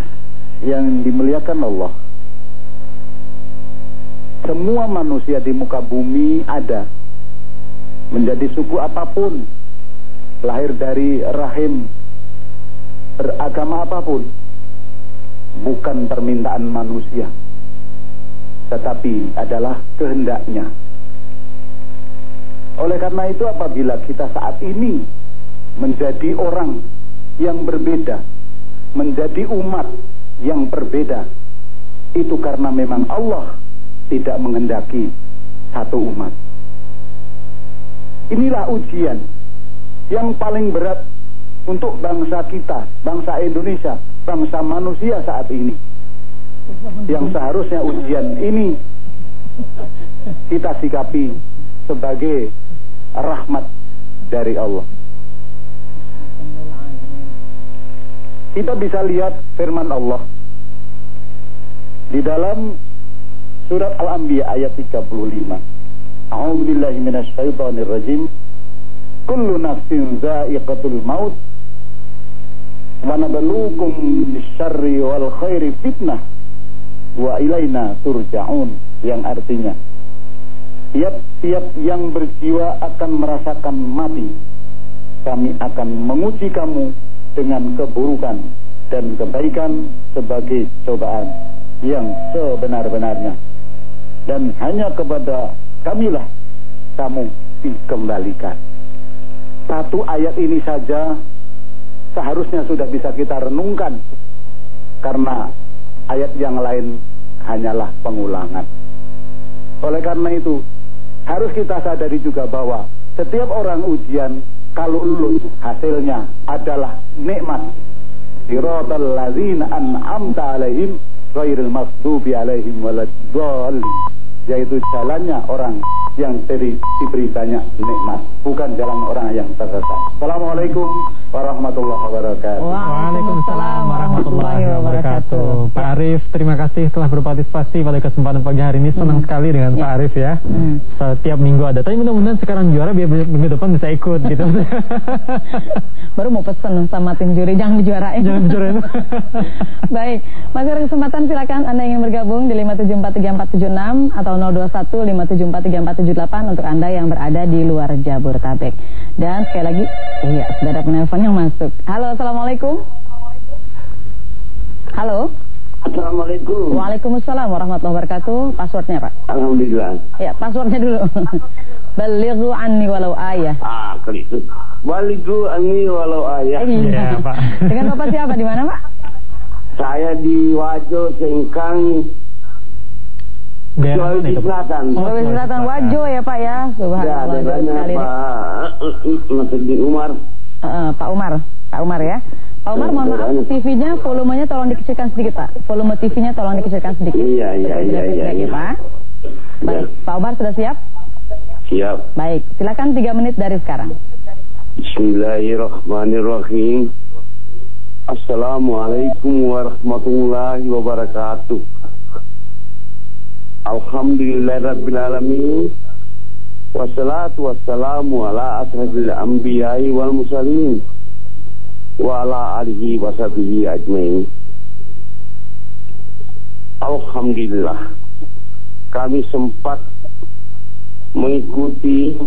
Speaker 8: yang dimuliakan Allah, semua manusia di muka bumi ada menjadi suku apa pun, lahir dari rahim beragama apa pun, bukan permintaan manusia tetapi adalah kehendaknya. Oleh karena itu apabila kita saat ini menjadi orang yang berbeda, menjadi umat yang berbeda, itu karena memang Allah tidak menghendaki satu umat. Inilah ujian yang paling berat untuk bangsa kita, bangsa Indonesia, bangsa manusia saat ini yang seharusnya ujian ini kita sikapi sebagai rahmat dari Allah. Kita bisa lihat firman Allah di dalam surat Al-Anbiya ayat 35. A'udzubillahi minasyaitonir rajim. Kullu nafsin za'iqatul maut wa nabluukum bisyarri wal khairi fitnah wa ilaina turja'un yang artinya tiap-tiap yang berjiwa akan merasakan mati. Kami akan menguji kamu dengan keburukan dan kebaikan sebagai cobaan yang sebenar-benarnya. Dan hanya kepada kamilah kamu dikembalikan. Satu ayat ini saja seharusnya sudah bisa kita renungkan. Karena ayat yang lain hanyalah pengulangan. Oleh karena itu, harus kita sadari juga bahwa setiap orang ujian kalau lulus hasilnya adalah nikmat. Siratal ladzina an'amta alaihim ghairil maghdubi alaihim waladdallin yaitu jalannya orang yang diberi, diberi banyak nikmat bukan jalan orang yang tersesat. Assalamualaikum warahmatullahi wabarakatuh.
Speaker 2: Waalaikumsalam warahmatullahi wabarakatuh. Pak Arif, terima kasih telah berpartisipasi pada kesempatan pagi hari ini. Senang hmm. sekali dengan ya. Pak Arif ya. Hmm. Setiap minggu ada. Tapi mudah-mudahan sekarang juara biar minggu depan bisa ikut gitu.
Speaker 1: Baru mau pesen sama tim juri jangan dijuarain.
Speaker 2: Jangan dijuarain.
Speaker 1: Baik, masih ada kesempatan silakan Anda ingin bergabung di 5743476 atau 0215743478 untuk Anda yang berada di luar Jabodetabek. Dan sekali lagi, iya, sudah ada penelpon yang masuk. Halo, Assalamualaikum. Halo.
Speaker 9: Assalamualaikum.
Speaker 1: Waalaikumsalam warahmatullahi wabarakatuh. Passwordnya Pak?
Speaker 9: Alhamdulillah.
Speaker 1: Ya, passwordnya dulu. Balighu anni walau ayah.
Speaker 9: Ah, itu. Balighu anni walau ayah.
Speaker 1: Iya, Pak. Dengan Bapak siapa? Di mana, Pak?
Speaker 9: Saya di Wajo, Sengkang, Sulawesi Selatan.
Speaker 1: Sulawesi Selatan Wajo ya Pak ya.
Speaker 9: Subhanallah. Ya, sekali Pak Masudin Umar.
Speaker 1: Uh, Pak Umar, Pak Umar ya. Pak Umar mohon maaf TV-nya volumenya tolong dikecilkan sedikit Pak. Volume TV-nya tolong dikecilkan sedikit.
Speaker 9: Iya iya iya iya. iya.
Speaker 1: Pak. Baik, ya. Pak Umar sudah siap?
Speaker 9: Siap.
Speaker 1: Baik, silakan tiga menit dari sekarang.
Speaker 9: Bismillahirrahmanirrahim. Assalamualaikum warahmatullahi wabarakatuh. Alhamdulillahirrabbilalamin Wassalatu wassalamu ala asrafil anbiya'i wal musallim Wa ala alihi wa sahbihi ajmain. Alhamdulillah. Kami sempat mengikuti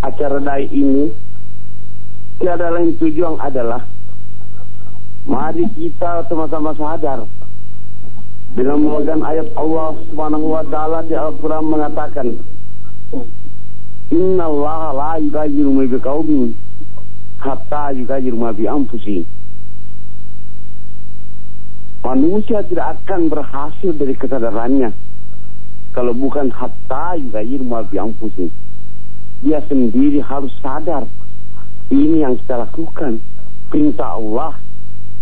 Speaker 9: acara dai ini. Tiada lain tujuan adalah Mari kita sama-sama sadar dengan memegang ayat Allah Subhanahu wa taala di Al-Qur'an mengatakan Inna Allah la yughayyiru ma biqaumin hatta yughayyiru ma bi anfusihim. Manusia tidak akan berhasil dari kesadarannya kalau bukan hatta yughayyiru ma bi anfusihim. Dia sendiri harus sadar ini yang kita lakukan. Perintah Allah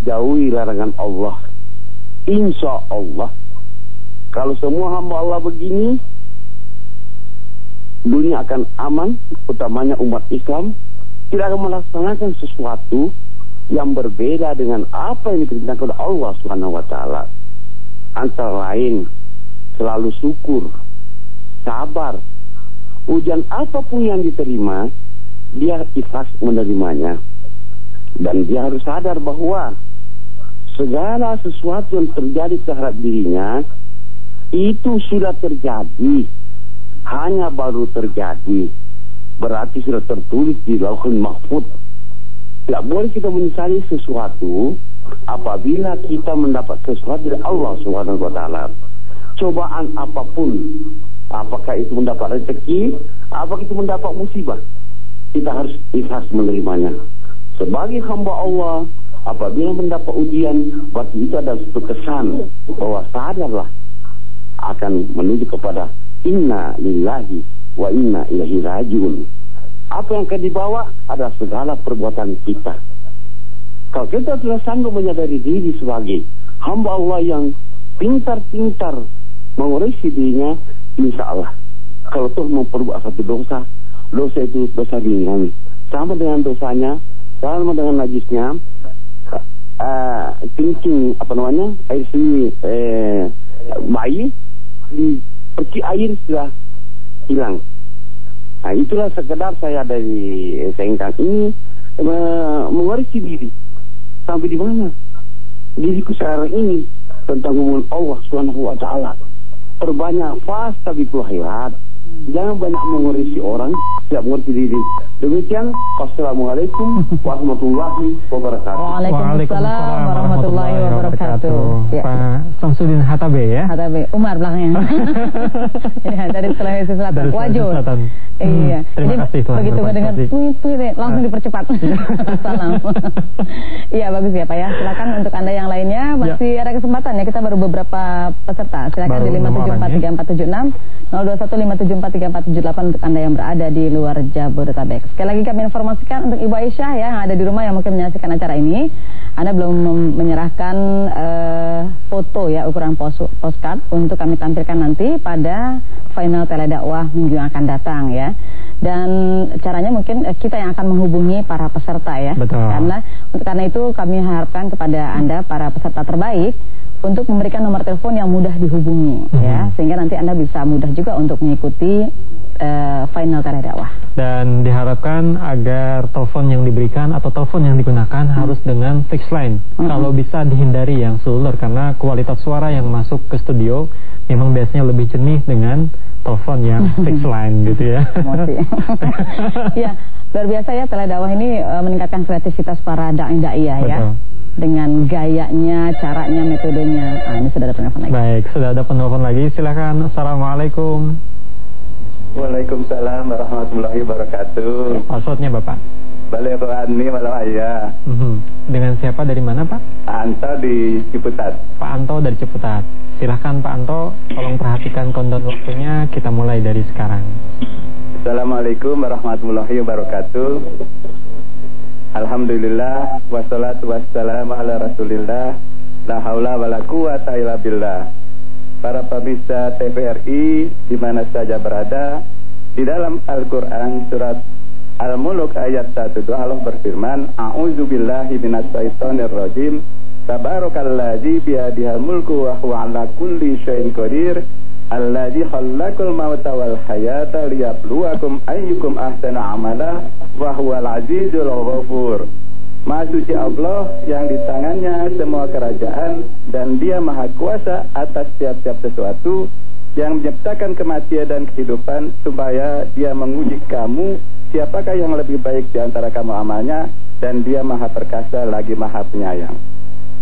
Speaker 9: jauhi larangan Allah Insya Allah kalau semua hamba Allah begini dunia akan aman utamanya umat Islam. Tidak akan melaksanakan sesuatu yang berbeda dengan apa yang diperintahkan oleh Allah taala. Antara lain selalu syukur sabar. Ujian apa pun yang diterima dia ikhlas menerimanya. Dan dia harus sadar bahwa segala sesuatu yang terjadi terhadap dirinya itu sudah terjadi. Hanya baru terjadi. Berarti sudah tertulis di lauhul mahfud tidak boleh kita menyesali sesuatu apabila kita mendapat sesuatu dari Allah taala. Cobaan apa pun apakah itu mendapat rezeki apakah itu mendapat musibah kita harus ikhlas menerimanya. Sebagai hamba Allah apabila mendapat ujian berarti itu adalah satu kesan bahwa sadarlah akan menuju kepada inna lillahi wa inna ilahi rajiun. Apa yang akan dibawa adalah segala perbuatan kita. Kalau kita sudah sanggup menyadari diri sebagai hamba Allah yang pintar-pintar mengoreksi dirinya insya Allah kalau tuh memperbuat satu dosa dosa itu dosa ringan sama dengan dosanya sama dengan najisnya uh, kencing apa namanya air seni eh, bayi di peci air sudah hilang. Nah itulah sekedar saya dari Sengkang ini me mengoreksi diri sampai di mana? Diriku sekarang ini tentang hubungan Allah Subhanahu wa taala. Perbanyak fasa di khairat. Jangan banyak mengurisi orang, tidak mengerti diri. Demikian, Wassalamualaikum warahmatullahi wabarakatuh.
Speaker 1: Waalaikumsalam warahmatullahi wabarakatuh.
Speaker 2: Ya. Pak Samsudin Hatabe ya?
Speaker 1: Hatabe, Umar belakangnya. ya, dari Sulawesi Selatan.
Speaker 2: Dari Sulawesi. Selatan. Hmm,
Speaker 1: Iya.
Speaker 2: terima
Speaker 1: Jadi
Speaker 2: kasih,
Speaker 1: begitu mendengar
Speaker 2: Samsudin.
Speaker 1: tweet tweet ya, langsung
Speaker 2: Ah.
Speaker 1: dipercepat. Salam. Iya, bagus ya Pak ya. Silakan untuk Anda yang lainnya masih ada kesempatan ya. Kita baru beberapa peserta. Silakan
Speaker 2: Baru
Speaker 1: di
Speaker 2: enam orang, ya.
Speaker 1: 5743476 02153478 untuk Anda yang berada di luar Jabodetabek. Sekali lagi kami informasikan untuk Ibu Aisyah ya yang ada di rumah yang mungkin menyaksikan acara ini, Anda belum menyerahkan eh, foto ya ukuran pos postcard untuk kami tampilkan nanti pada final teledakwah minggu yang akan datang ya. Dan caranya mungkin eh, kita yang akan menghubungi para peserta ya.
Speaker 2: Betul.
Speaker 1: Karena karena itu kami harapkan kepada Anda para peserta terbaik untuk memberikan nomor telepon yang mudah dihubungi ya
Speaker 2: Mhm.
Speaker 1: sehingga nanti Anda bisa mudah juga untuk mengikuti eh, final teledakwah.
Speaker 2: Dan diharapkan agar telepon yang diberikan atau telepon yang digunakan harus dengan fixed line.
Speaker 1: Hmm.
Speaker 2: Kalau bisa dihindari yang seluler karena kualitas suara yang masuk ke studio memang biasanya lebih jernih dengan telepon yang fixed line gitu ya.
Speaker 1: Ya, luar biasa ya teledakwah ini eh, meningkatkan kreativitas para dai-dai ya, ya.
Speaker 2: Betul.
Speaker 1: Dengan gayanya, caranya, metodenya. Ah, ini sudah ada penelpon lagi.
Speaker 2: Baik, sudah ada penelpon lagi. Silakan. Assalamualaikum.
Speaker 8: Waalaikumsalam warahmatullahi wabarakatuh.
Speaker 2: Passwordnya Bapak.
Speaker 8: Balik Ani malam ayah.
Speaker 2: Mhm. Dengan siapa dari mana Pak?
Speaker 8: Anta di Ciputat.
Speaker 2: Pak Anto dari Ciputat. Silahkan Pak Anto, tolong perhatikan kondon waktunya. Kita mulai dari sekarang.
Speaker 8: Assalamualaikum warahmatullahi wabarakatuh. Alhamdulillah wassalatu wassalamu ala Rasulillah la haula wala quwata illa billah. Para pemirsa TVRI di mana saja berada, di dalam Al-Qur'an surat Al-Muluk ayat 1 Allah berfirman, A'udzubillahi minasyaitonir rajim. Tabarakalladzi biyadihal mulku wa huwa ala kulli syai'in qadir. Alladzi khalaqal mauta wal hayata liyabluwakum ayyukum ahsanu amala wa huwal azizul ghafur. Maha suci Allah yang di tangannya semua kerajaan dan dia maha kuasa atas tiap-tiap sesuatu yang menciptakan kematian dan kehidupan supaya dia menguji kamu siapakah yang lebih baik di antara kamu amalnya dan dia maha perkasa lagi maha penyayang.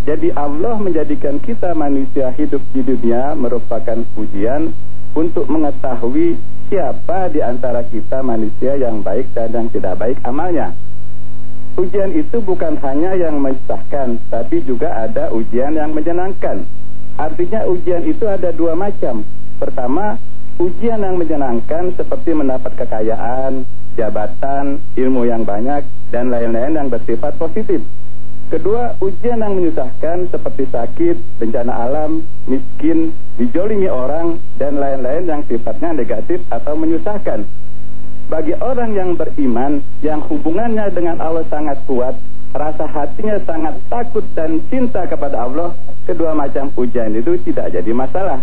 Speaker 8: Jadi Allah menjadikan kita manusia hidup di dunia merupakan ujian untuk mengetahui siapa di antara kita manusia yang baik dan yang tidak baik amalnya. Ujian itu bukan hanya yang menyusahkan, tapi juga ada ujian yang menyenangkan. Artinya ujian itu ada dua macam. Pertama, ujian yang menyenangkan seperti mendapat kekayaan, jabatan, ilmu yang banyak, dan lain-lain yang bersifat positif. Kedua, ujian yang menyusahkan seperti sakit, bencana alam, miskin, dijolimi orang, dan lain-lain yang sifatnya negatif atau menyusahkan. Bagi orang yang beriman, yang hubungannya dengan Allah sangat kuat, rasa hatinya sangat takut dan cinta kepada Allah, kedua macam ujian itu tidak jadi masalah.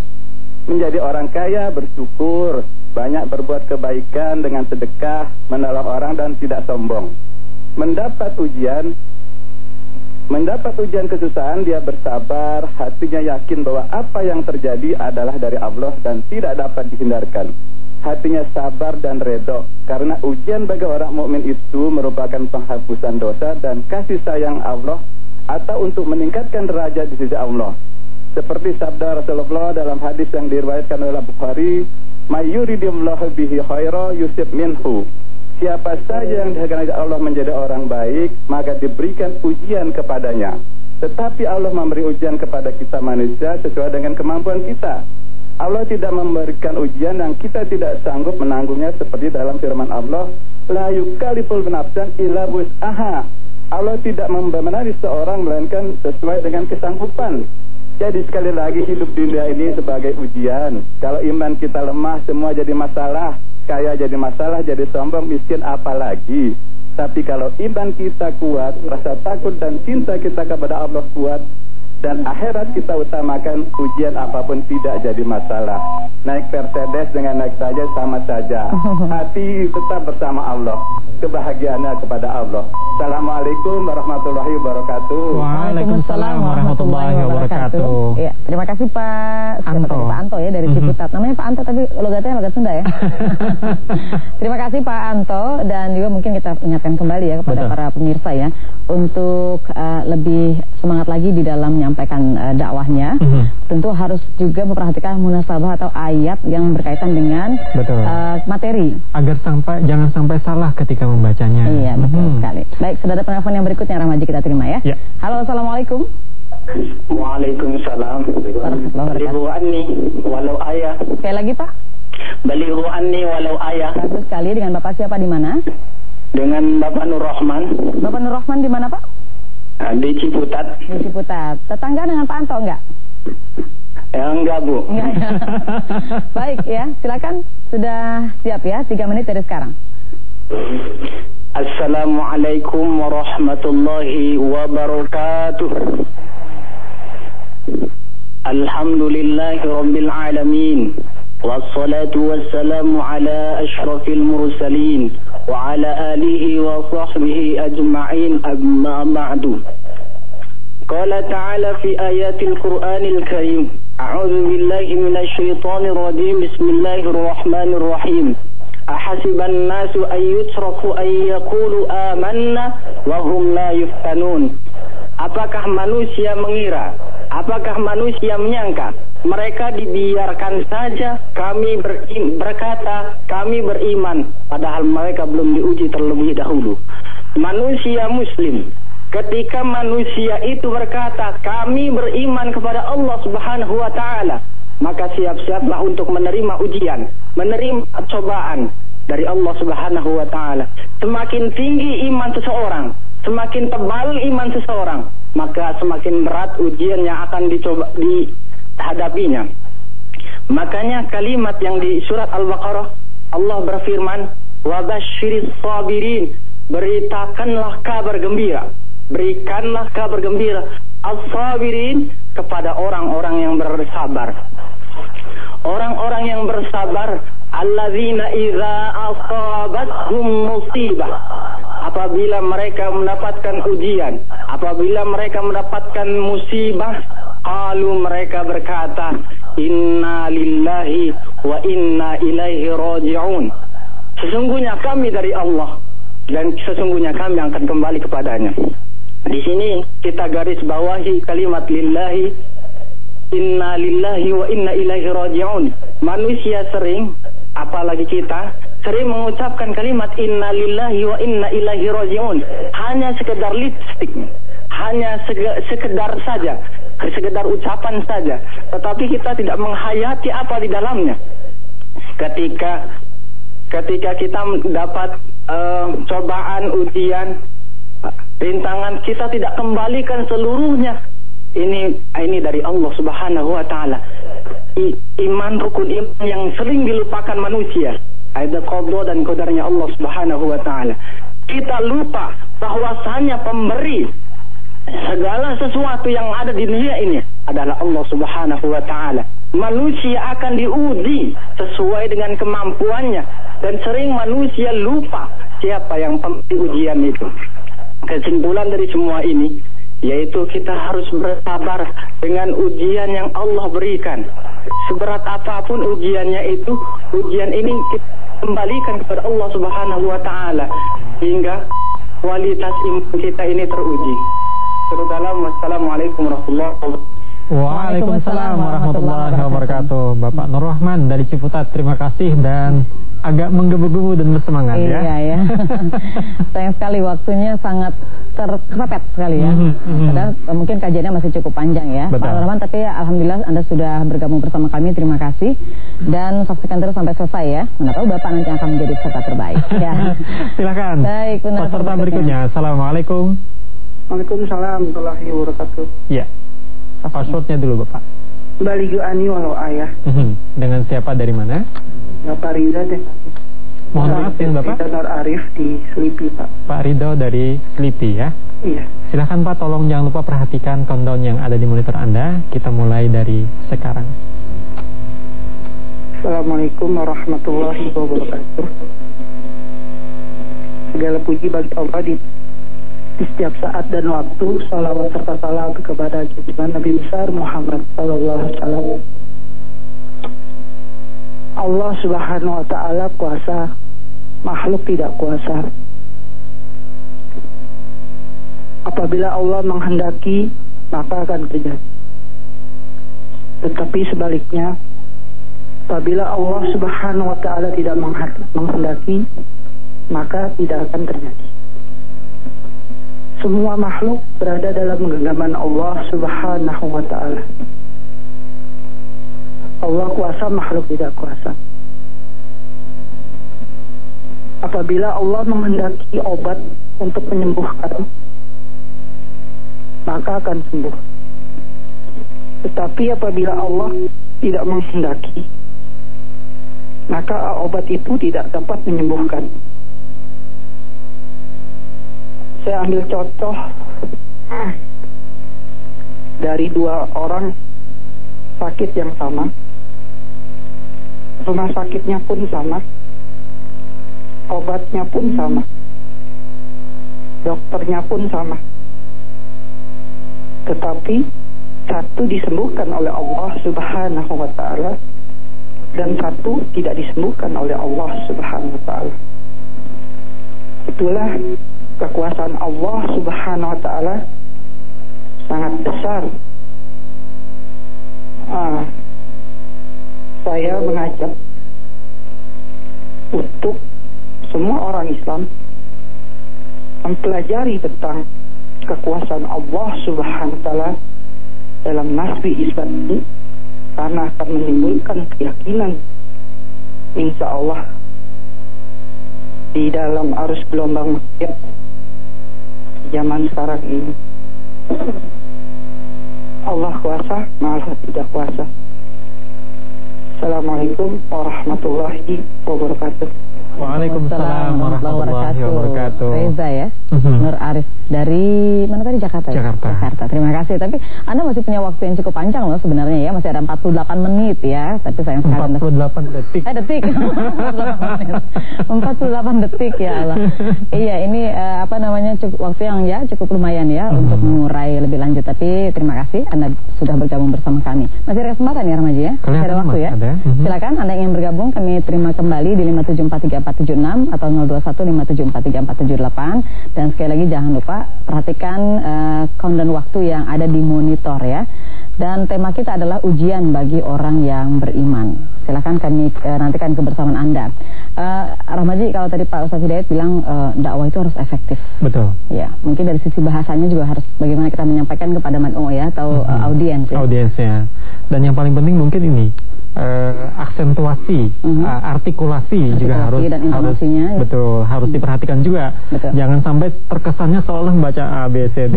Speaker 8: Menjadi orang kaya bersyukur, banyak berbuat kebaikan dengan sedekah, menolong orang dan tidak sombong. Mendapat ujian, mendapat ujian kesusahan dia bersabar, hatinya yakin bahwa apa yang terjadi adalah dari Allah dan tidak dapat dihindarkan. Hatinya sabar dan redho karena ujian bagi orang mukmin itu merupakan penghapusan dosa dan kasih sayang Allah atau untuk meningkatkan derajat di sisi Allah. Seperti sabda Rasulullah dalam hadis yang diriwayatkan oleh Bukhari, "Mayyuridillahu bihi khaira yusib minhu." Siapa saja yang dikehendaki Allah menjadi orang baik, maka diberikan ujian kepadanya. Tetapi Allah memberi ujian kepada kita manusia sesuai dengan kemampuan kita. Allah tidak memberikan ujian yang kita tidak sanggup menanggungnya seperti dalam firman Allah, la yukalliful nafsan illa wus'aha. Allah tidak membenari seorang melainkan sesuai dengan kesanggupan. Jadi sekali lagi hidup dunia ini sebagai ujian. Kalau iman kita lemah semua jadi masalah, kaya jadi masalah, jadi sombong, miskin apalagi. Tapi kalau iman kita kuat, rasa takut dan cinta kita kepada Allah kuat, dan akhirat kita utamakan ujian apa pun tidak jadi masalah. Naik Mercedes dengan naik saja sama saja. Hati tetap bersama Allah. Kebahagiaannya kepada Allah. Assalamualaikum warahmatullahi wabarakatuh.
Speaker 2: Waalaikumsalam warahmatullahi wabarakatuh.
Speaker 1: Ya, terima kasih Pak
Speaker 2: Anto.
Speaker 1: Pak Anto ya dari mhm. Ciputat. Namanya Pak Anto tapi logatnya logat Sunda ya. terima kasih Pak Anto dan juga mungkin kita ingatkan kembali ya kepada Betul. para pemirsa ya untuk uh, lebih semangat lagi di dalam menyampaikan uh, dakwahnya. Mm -hmm. Tentu harus juga memperhatikan munasabah atau ayat yang berkaitan dengan Betul. Uh, materi.
Speaker 2: Agar sampai jangan sampai salah ketika membacanya.
Speaker 1: Iya, betul mm -hmm. sekali. Baik, sudah ada penelpon yang berikutnya Rahmaji kita terima ya. ya. Halo, Assalamualaikum.
Speaker 10: Waalaikumsalam. Balighu anni walau ayah.
Speaker 1: Sekali lagi, Pak.
Speaker 10: Balighu anni walau ayah.
Speaker 1: Bagus sekali dengan Bapak siapa di mana?
Speaker 10: Dengan Bapak Nur Rahman.
Speaker 1: Bapak Nur Rahman di mana, Pak?
Speaker 10: Nah, di Ciputat.
Speaker 1: Di Ciputat. Tetangga dengan Pak Anto enggak?
Speaker 10: Ya, enggak, Bu. Enggak, ya.
Speaker 1: Baik ya, silakan. Sudah siap ya, tiga menit dari sekarang.
Speaker 10: Assalamualaikum warahmatullahi wabarakatuh. Alhamdulillahi rabbil alamin. والصلاة والسلام على أشرف المرسلين وعلى آله وصحبه أجمعين أما بعد قال تعالى في آيات القرآن الكريم أعوذ بالله من الشيطان الرجيم بسم الله الرحمن الرحيم أحسب الناس أن يتركوا أن يقولوا آمنا وهم لا يفتنون Apakah manusia mengira? Apakah manusia menyangka? Mereka dibiarkan saja kami berkata kami beriman padahal mereka belum diuji terlebih dahulu. Manusia muslim ketika manusia itu berkata kami beriman kepada Allah Subhanahu wa taala maka siap-siaplah untuk menerima ujian, menerima cobaan dari Allah Subhanahu wa taala. Semakin tinggi iman seseorang, semakin tebal iman seseorang, maka semakin berat ujian yang akan dicoba dihadapinya. Makanya kalimat yang di surat Al-Baqarah Allah berfirman, "Wa sabirin." Beritakanlah kabar gembira. Berikanlah kabar gembira as-sabirin kepada orang-orang yang bersabar. Orang-orang yang bersabar alladzina idza asabathum musibah apabila mereka mendapatkan ujian apabila mereka mendapatkan musibah qalu mereka berkata inna lillahi wa inna ilaihi raji'un. Sesungguhnya kami dari Allah dan sesungguhnya kami akan kembali kepadanya. Di sini kita garis bawahi kalimat lillahi inna lillahi wa inna ilaihi raji'un. Manusia sering apalagi kita sering mengucapkan kalimat inna lillahi wa inna ilaihi rajiun. Hanya sekedar lipstick. Hanya sekedar saja. Sekedar ucapan saja. Tetapi kita tidak menghayati apa di dalamnya. Ketika ketika kita dapat uh, cobaan ujian rintangan kita tidak kembalikan seluruhnya ini ini dari Allah Subhanahu wa taala. Iman rukun iman yang sering dilupakan manusia. Ada qada dan qadarnya Allah Subhanahu wa taala. Kita lupa bahwasanya pemberi segala sesuatu yang ada di dunia ini adalah Allah Subhanahu wa taala. Manusia akan diuji sesuai dengan kemampuannya dan sering manusia lupa siapa yang pemberi ujian itu. Kesimpulan dari semua ini yaitu kita harus bersabar dengan ujian yang Allah berikan. Seberat apa pun ujiannya itu, ujian ini kita kembalikan kepada Allah Subhanahu wa taala hingga kualitas iman kita ini teruji. Assalamualaikum warahmatullahi wabarakatuh.
Speaker 2: Waalaikumsalam warahmatullahi wabarakatuh. Bapak Nur Rahman dari Ciputat, terima kasih dan agak menggebu-gebu dan bersemangat
Speaker 1: iya,
Speaker 2: ya.
Speaker 1: Iya ya. Sayang sekali waktunya sangat terkepepet sekali ya. Mm -hmm. Padahal mungkin kajiannya masih cukup panjang ya. Betul. Pak Rahman tapi ya, alhamdulillah Anda sudah bergabung bersama kami. Terima kasih. Dan saksikan terus sampai selesai ya. Mana tahu Bapak nanti akan menjadi peserta terbaik ya.
Speaker 2: Silakan. Baik, benar. Peserta berikutnya. Assalamualaikum.
Speaker 11: Waalaikumsalam warahmatullahi wabarakatuh.
Speaker 2: Iya. Passwordnya dulu Bapak.
Speaker 11: Baligo Ani walau ayah.
Speaker 2: Mhm. Dengan siapa dari mana?
Speaker 11: Bapak Riza deh.
Speaker 2: Mohon maaf ya Bapak.
Speaker 11: Ridho Arif di Slipi Pak.
Speaker 2: Pak Ridho dari Slipi ya.
Speaker 11: Iya.
Speaker 2: Silahkan Pak, tolong jangan lupa perhatikan countdown yang ada di monitor Anda. Kita mulai dari sekarang.
Speaker 11: Assalamualaikum warahmatullahi wabarakatuh. Segala puji bagi Allah di, di setiap saat dan waktu. Salawat serta salam kepada junjungan Nabi besar Muhammad Sallallahu Alaihi Wasallam. Allah Subhanahu Wa Taala kuasa, makhluk tidak kuasa. Apabila Allah menghendaki, maka akan terjadi. Tetapi sebaliknya, apabila Allah Subhanahu wa taala tidak menghendaki, maka tidak akan terjadi. Semua makhluk berada dalam genggaman Allah Subhanahu wa taala. Allah kuasa, makhluk tidak kuasa. Apabila Allah menghendaki obat untuk menyembuhkan, maka akan sembuh. Tetapi apabila Allah tidak menghendaki, maka obat itu tidak dapat menyembuhkan. Saya ambil contoh dari dua orang sakit yang sama. Rumah sakitnya pun sama. Obatnya pun sama. Dokternya pun sama. Tetapi satu disembuhkan oleh Allah Subhanahu wa taala dan satu tidak disembuhkan oleh Allah Subhanahu wa taala. Itulah kekuasaan Allah Subhanahu wa taala sangat besar. Ah, saya mengajak untuk semua orang Islam mempelajari tentang kekuasaan Allah Subhanahu wa taala dalam nasbi isbat ini karena akan menimbulkan keyakinan insya Allah di dalam arus gelombang maksiat zaman sekarang ini. Allah kuasa malah tidak kuasa. Assalamualaikum warahmatullahi wabarakatuh
Speaker 2: Waalaikumsalam warahmatullahi wabarakatuh.
Speaker 1: Reza ya, mm-hmm. Nur Arif dari mana tadi Jakarta
Speaker 2: ya? Jakarta.
Speaker 1: Jakarta. Terima kasih. Tapi Anda masih punya waktu yang cukup panjang loh sebenarnya ya, masih ada 48 menit ya. Tapi sayang sekali
Speaker 2: 48 detik.
Speaker 1: Eh detik. 48 detik ya Allah. iya, ini uh, apa namanya cukup waktu yang ya cukup lumayan ya mm-hmm. untuk mengurai lebih lanjut. Tapi terima kasih Anda sudah bergabung bersama kami. Masih ada kesempatan ya Ramaji ya?
Speaker 2: Kalian
Speaker 1: ada waktu ya.
Speaker 2: Ada.
Speaker 1: Mm-hmm. Silakan Anda yang bergabung kami terima kembali di 57434 476 atau 0215744478 dan sekali lagi jangan lupa perhatikan uh, countdown waktu yang ada di monitor ya. Dan tema kita adalah ujian bagi orang yang beriman. Silahkan kami uh, nantikan kebersamaan Anda. Uh, Rahmaji, kalau tadi Pak Ustaz Hidayat bilang uh, dakwah itu harus efektif.
Speaker 2: Betul.
Speaker 1: Ya, mungkin dari sisi bahasanya juga harus bagaimana kita menyampaikan kepada man'u ya atau uh, audiens ya.
Speaker 2: Audiensnya. Dan yang paling penting mungkin ini uh, aksentuasi, uh -huh. uh, artikulasi, artikulasi juga harus
Speaker 1: dan harus ya.
Speaker 2: betul harus hmm. diperhatikan juga. Betul. Jangan sampai terkesannya seolah membaca A B C D.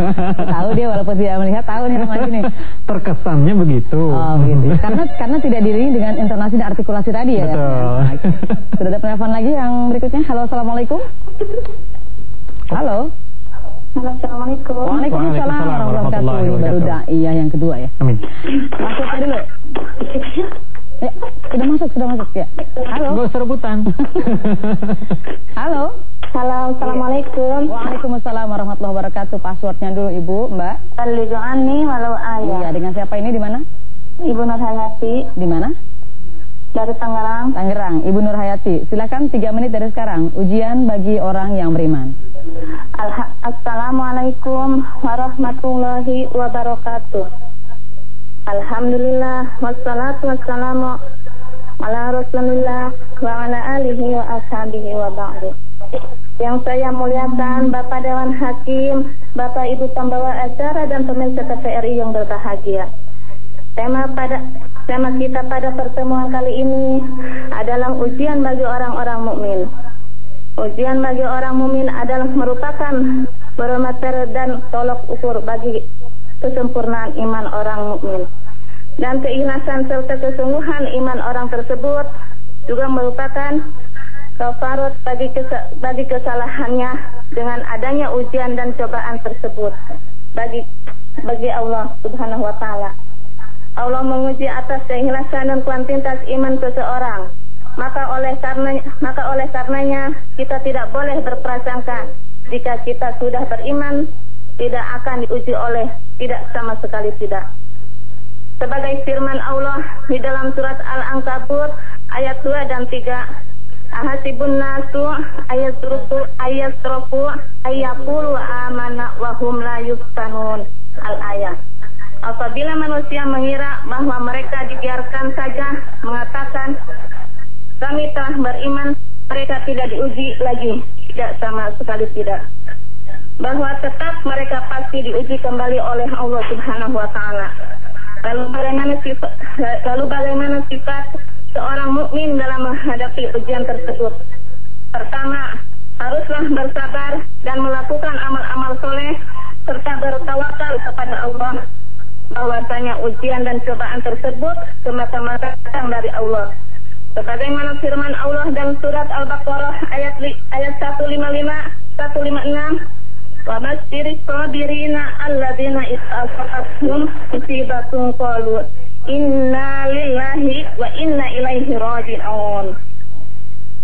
Speaker 1: tahu dia walaupun tidak melihat tahu nih namanya ini.
Speaker 2: Terkesannya begitu.
Speaker 1: Oh begitu. karena karena tidak diiringi dengan intonasi dan artikulasi tadi ya.
Speaker 2: Betul.
Speaker 1: Ya. Sudah ada telepon lagi yang berikutnya. Halo assalamualaikum. Halo.
Speaker 12: Assalamualaikum.
Speaker 1: Waalaikumsalam warahmatullahi wabarakatuh. Baru iya yang kedua ya.
Speaker 2: Amin.
Speaker 1: Masuk dulu. Ya, sudah masuk, sudah masuk ya. Halo.
Speaker 2: Gak usah rebutan.
Speaker 1: Halo.
Speaker 12: Halo, Assalamualaikum.
Speaker 1: Waalaikumsalam warahmatullahi wabarakatuh. Passwordnya dulu Ibu, Mbak.
Speaker 12: Aligoani walau ayah.
Speaker 1: Iya, dengan siapa ini di mana?
Speaker 12: Ibu Nur Hayati.
Speaker 1: Di mana?
Speaker 12: Dari Tangerang.
Speaker 1: Tangerang, Ibu Nur Hayati. Silakan tiga menit dari sekarang. Ujian bagi orang yang beriman.
Speaker 12: Assalamualaikum warahmatullahi wabarakatuh. Alhamdulillah wassalatu wassalamu ala Rasulullah wa ala alihi wa ashabihi wa ba'du. Yang saya muliakan Bapak Dewan Hakim, Bapak Ibu pembawa acara dan pemirsa TVRI yang berbahagia. Tema pada tema kita pada pertemuan kali ini adalah ujian bagi orang-orang mukmin. Ujian bagi orang mukmin adalah merupakan barometer dan tolok ukur bagi kesempurnaan iman orang mukmin. Dan keikhlasan serta kesungguhan iman orang tersebut juga merupakan kafarat bagi kesa bagi kesalahannya dengan adanya ujian dan cobaan tersebut bagi bagi Allah Subhanahu wa taala. Allah menguji atas keikhlasan dan kuantitas iman seseorang. Maka oleh karena maka oleh karenanya kita tidak boleh berprasangka jika kita sudah beriman tidak akan diuji oleh tidak sama sekali tidak. Sebagai firman Allah di dalam surat Al-Ankabut ayat 2 dan 3 Ahasibun nasu ayat ruku ayat rofu ayakulu amana wahum la yuftanun al ayat. Apabila manusia mengira bahwa mereka dibiarkan saja mengatakan kami telah beriman, mereka tidak diuji lagi, tidak sama sekali tidak. Bahwa tetap mereka pasti diuji kembali oleh Allah Subhanahu wa taala. Lalu bagaimana sifat lalu bagaimana sifat seorang mukmin dalam menghadapi ujian tersebut. Pertama, haruslah bersabar dan melakukan amal-amal soleh serta bertawakal kepada Allah bahwasanya ujian dan cobaan tersebut semata-mata datang dari Allah. Sebagaimana firman Allah dan surat Al-Baqarah ayat ayat 155 156 wa basyiri sabirina alladzina is'afathum musibatun qalu Inna lillahi wa inna ilaihi raji'un.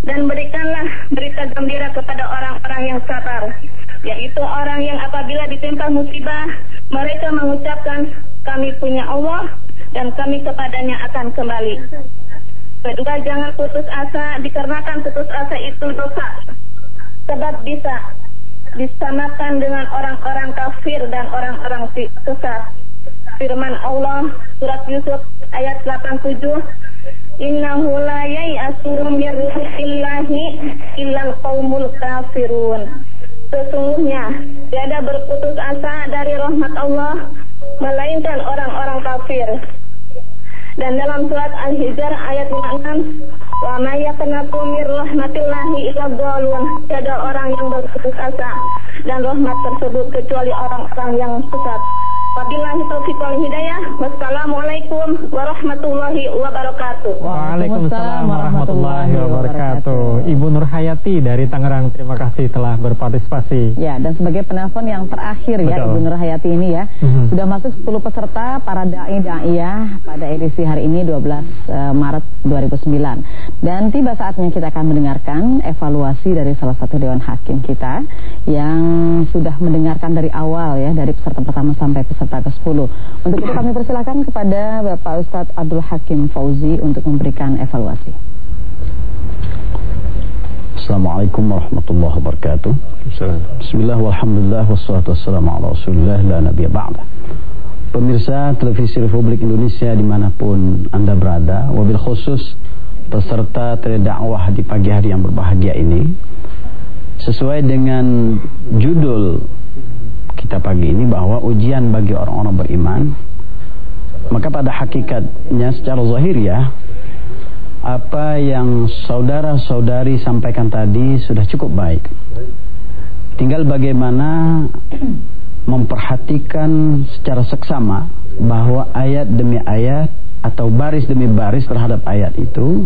Speaker 12: Dan berikanlah berita gembira kepada orang-orang yang sabar, yaitu orang yang apabila ditimpa musibah, mereka mengucapkan, kami punya Allah dan kami kepadanya akan kembali. Kedua, jangan putus asa dikarenakan putus asa itu dosa. Sebab bisa disamakan dengan orang-orang kafir dan orang-orang sesat firman Allah surat Yusuf ayat 87 Innahu la yai'asu min illal qaumul kafirun Sesungguhnya tiada berputus asa dari rahmat Allah melainkan orang-orang kafir. Dan dalam surat Al-Hijr ayat 56 Wa may yaqnatu min rahmatillahi illa dhalun Tiada orang yang berputus asa dan rahmat tersebut kecuali orang-orang yang sesat. Wabillahi taufiq wal hidayah. Wassalamualaikum warahmatullahi wabarakatuh.
Speaker 2: Waalaikumsalam warahmatullahi wabarakatuh. Ibu Nur Hayati dari Tangerang, terima kasih telah berpartisipasi.
Speaker 1: Ya, dan sebagai penelpon yang terakhir ya, Betul. ya Ibu Nur Hayati ini ya, mm-hmm. sudah masuk 10 peserta para dai daiyah pada edisi hari ini 12 uh, eh, Maret 2009. Dan tiba saatnya kita akan mendengarkan evaluasi dari salah satu dewan hakim kita yang sudah mendengarkan dari awal ya, dari peserta pertama sampai peserta peserta ke-10. Untuk itu kami persilakan kepada Bapak Ustadz Abdul Hakim Fauzi untuk memberikan evaluasi.
Speaker 13: Assalamualaikum warahmatullahi wabarakatuh. Bismillah walhamdulillah wassalatu wassalamu ala rasulillah la. Pemirsa televisi Republik Indonesia di mana pun Anda berada, wabil khusus peserta dakwah di pagi hari yang berbahagia ini, sesuai dengan judul kita pagi ini bahwa ujian bagi orang-orang beriman maka pada hakikatnya secara zahir ya apa yang saudara-saudari sampaikan tadi sudah cukup baik. Tinggal bagaimana memperhatikan secara seksama bahwa ayat demi ayat atau baris demi baris terhadap ayat itu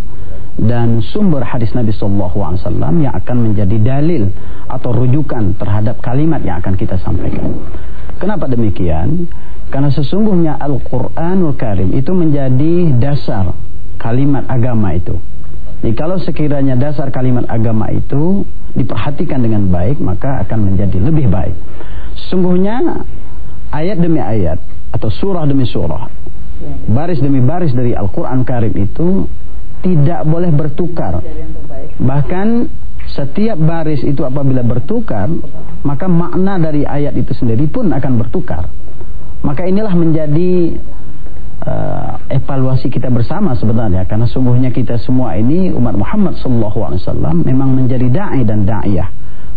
Speaker 13: dan sumber hadis Nabi Sallallahu Alaihi Wasallam yang akan menjadi dalil atau rujukan terhadap kalimat yang akan kita sampaikan. Kenapa demikian? Karena sesungguhnya Al-Quranul Karim itu menjadi dasar kalimat agama itu. Jadi kalau sekiranya dasar kalimat agama itu diperhatikan dengan baik, maka akan menjadi lebih baik. Sesungguhnya ayat demi ayat atau surah demi surah, baris demi baris dari Al-Quran Karim itu tidak boleh bertukar. Bahkan setiap baris itu apabila bertukar, maka makna dari ayat itu sendiri pun akan bertukar. Maka inilah menjadi uh, evaluasi kita bersama sebenarnya karena sungguhnya kita semua ini umat Muhammad sallallahu alaihi wasallam memang menjadi dai dan daiyah.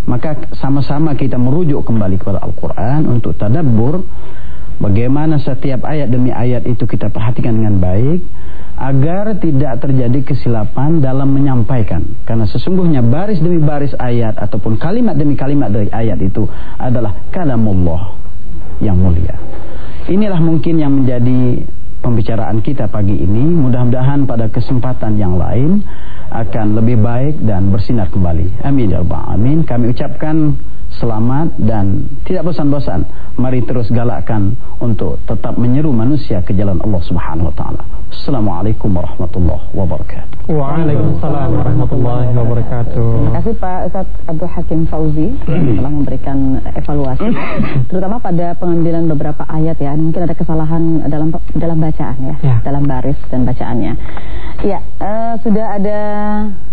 Speaker 13: Maka sama-sama kita merujuk kembali kepada Al-Qur'an untuk tadabbur bagaimana setiap ayat demi ayat itu kita perhatikan dengan baik agar tidak terjadi kesilapan dalam menyampaikan. Karena sesungguhnya baris demi baris ayat ataupun kalimat demi kalimat dari ayat itu adalah kalamullah yang mulia. Inilah mungkin yang menjadi pembicaraan kita pagi ini. Mudah-mudahan pada kesempatan yang lain akan lebih baik dan bersinar kembali. Amin ya rabbal alamin. Kami ucapkan selamat dan tidak bosan-bosan. Mari terus galakkan untuk tetap menyeru manusia ke jalan Allah Subhanahu wa taala. Assalamualaikum warahmatullahi wabarakatuh.
Speaker 2: Waalaikumsalam warahmatullahi wabarakatuh.
Speaker 1: Terima kasih Pak Ustaz Abdul Hakim Fauzi telah memberikan evaluasi terutama pada pengambilan beberapa ayat ya. Mungkin ada kesalahan dalam dalam bacaan ya, ya. dalam baris dan bacaannya. Ya, uh, sudah ada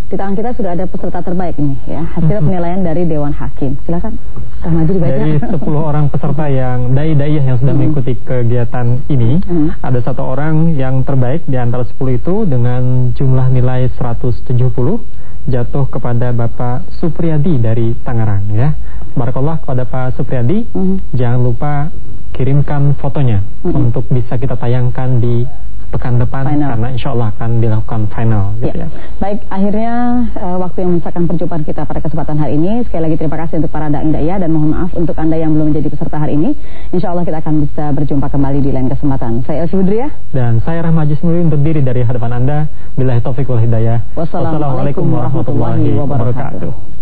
Speaker 1: di tangan kita sudah ada peserta terbaik ini ya, hasil penilaian dari Dewan Hakim. Silakan Kang Maju dibaca.
Speaker 2: Dari 10 orang peserta yang dai-dai yang sudah mengikuti kegiatan ini, hmm. ada satu orang yang terbaik di antara 10 itu dengan jumlah nilai 170 jatuh kepada Bapak Supriyadi dari Tangerang ya. Barakallah kepada Pak Supriyadi. Hmm. Jangan lupa kirimkan fotonya untuk bisa kita tayangkan di pekan depan final. karena insya Allah akan dilakukan final gitu ya. ya.
Speaker 1: Baik, akhirnya uh, waktu yang memisahkan perjumpaan kita pada kesempatan hari ini. Sekali lagi terima kasih untuk para da'i da'ya dan mohon maaf untuk Anda yang belum menjadi peserta hari ini. Insya Allah kita akan bisa berjumpa kembali di lain kesempatan. Saya Elvi Budriya
Speaker 2: dan saya Rahmat Jismuli untuk diri dari hadapan Anda. Billahi taufik wal hidayah.
Speaker 1: Wassalamualaikum warahmatullahi wabarakatuh.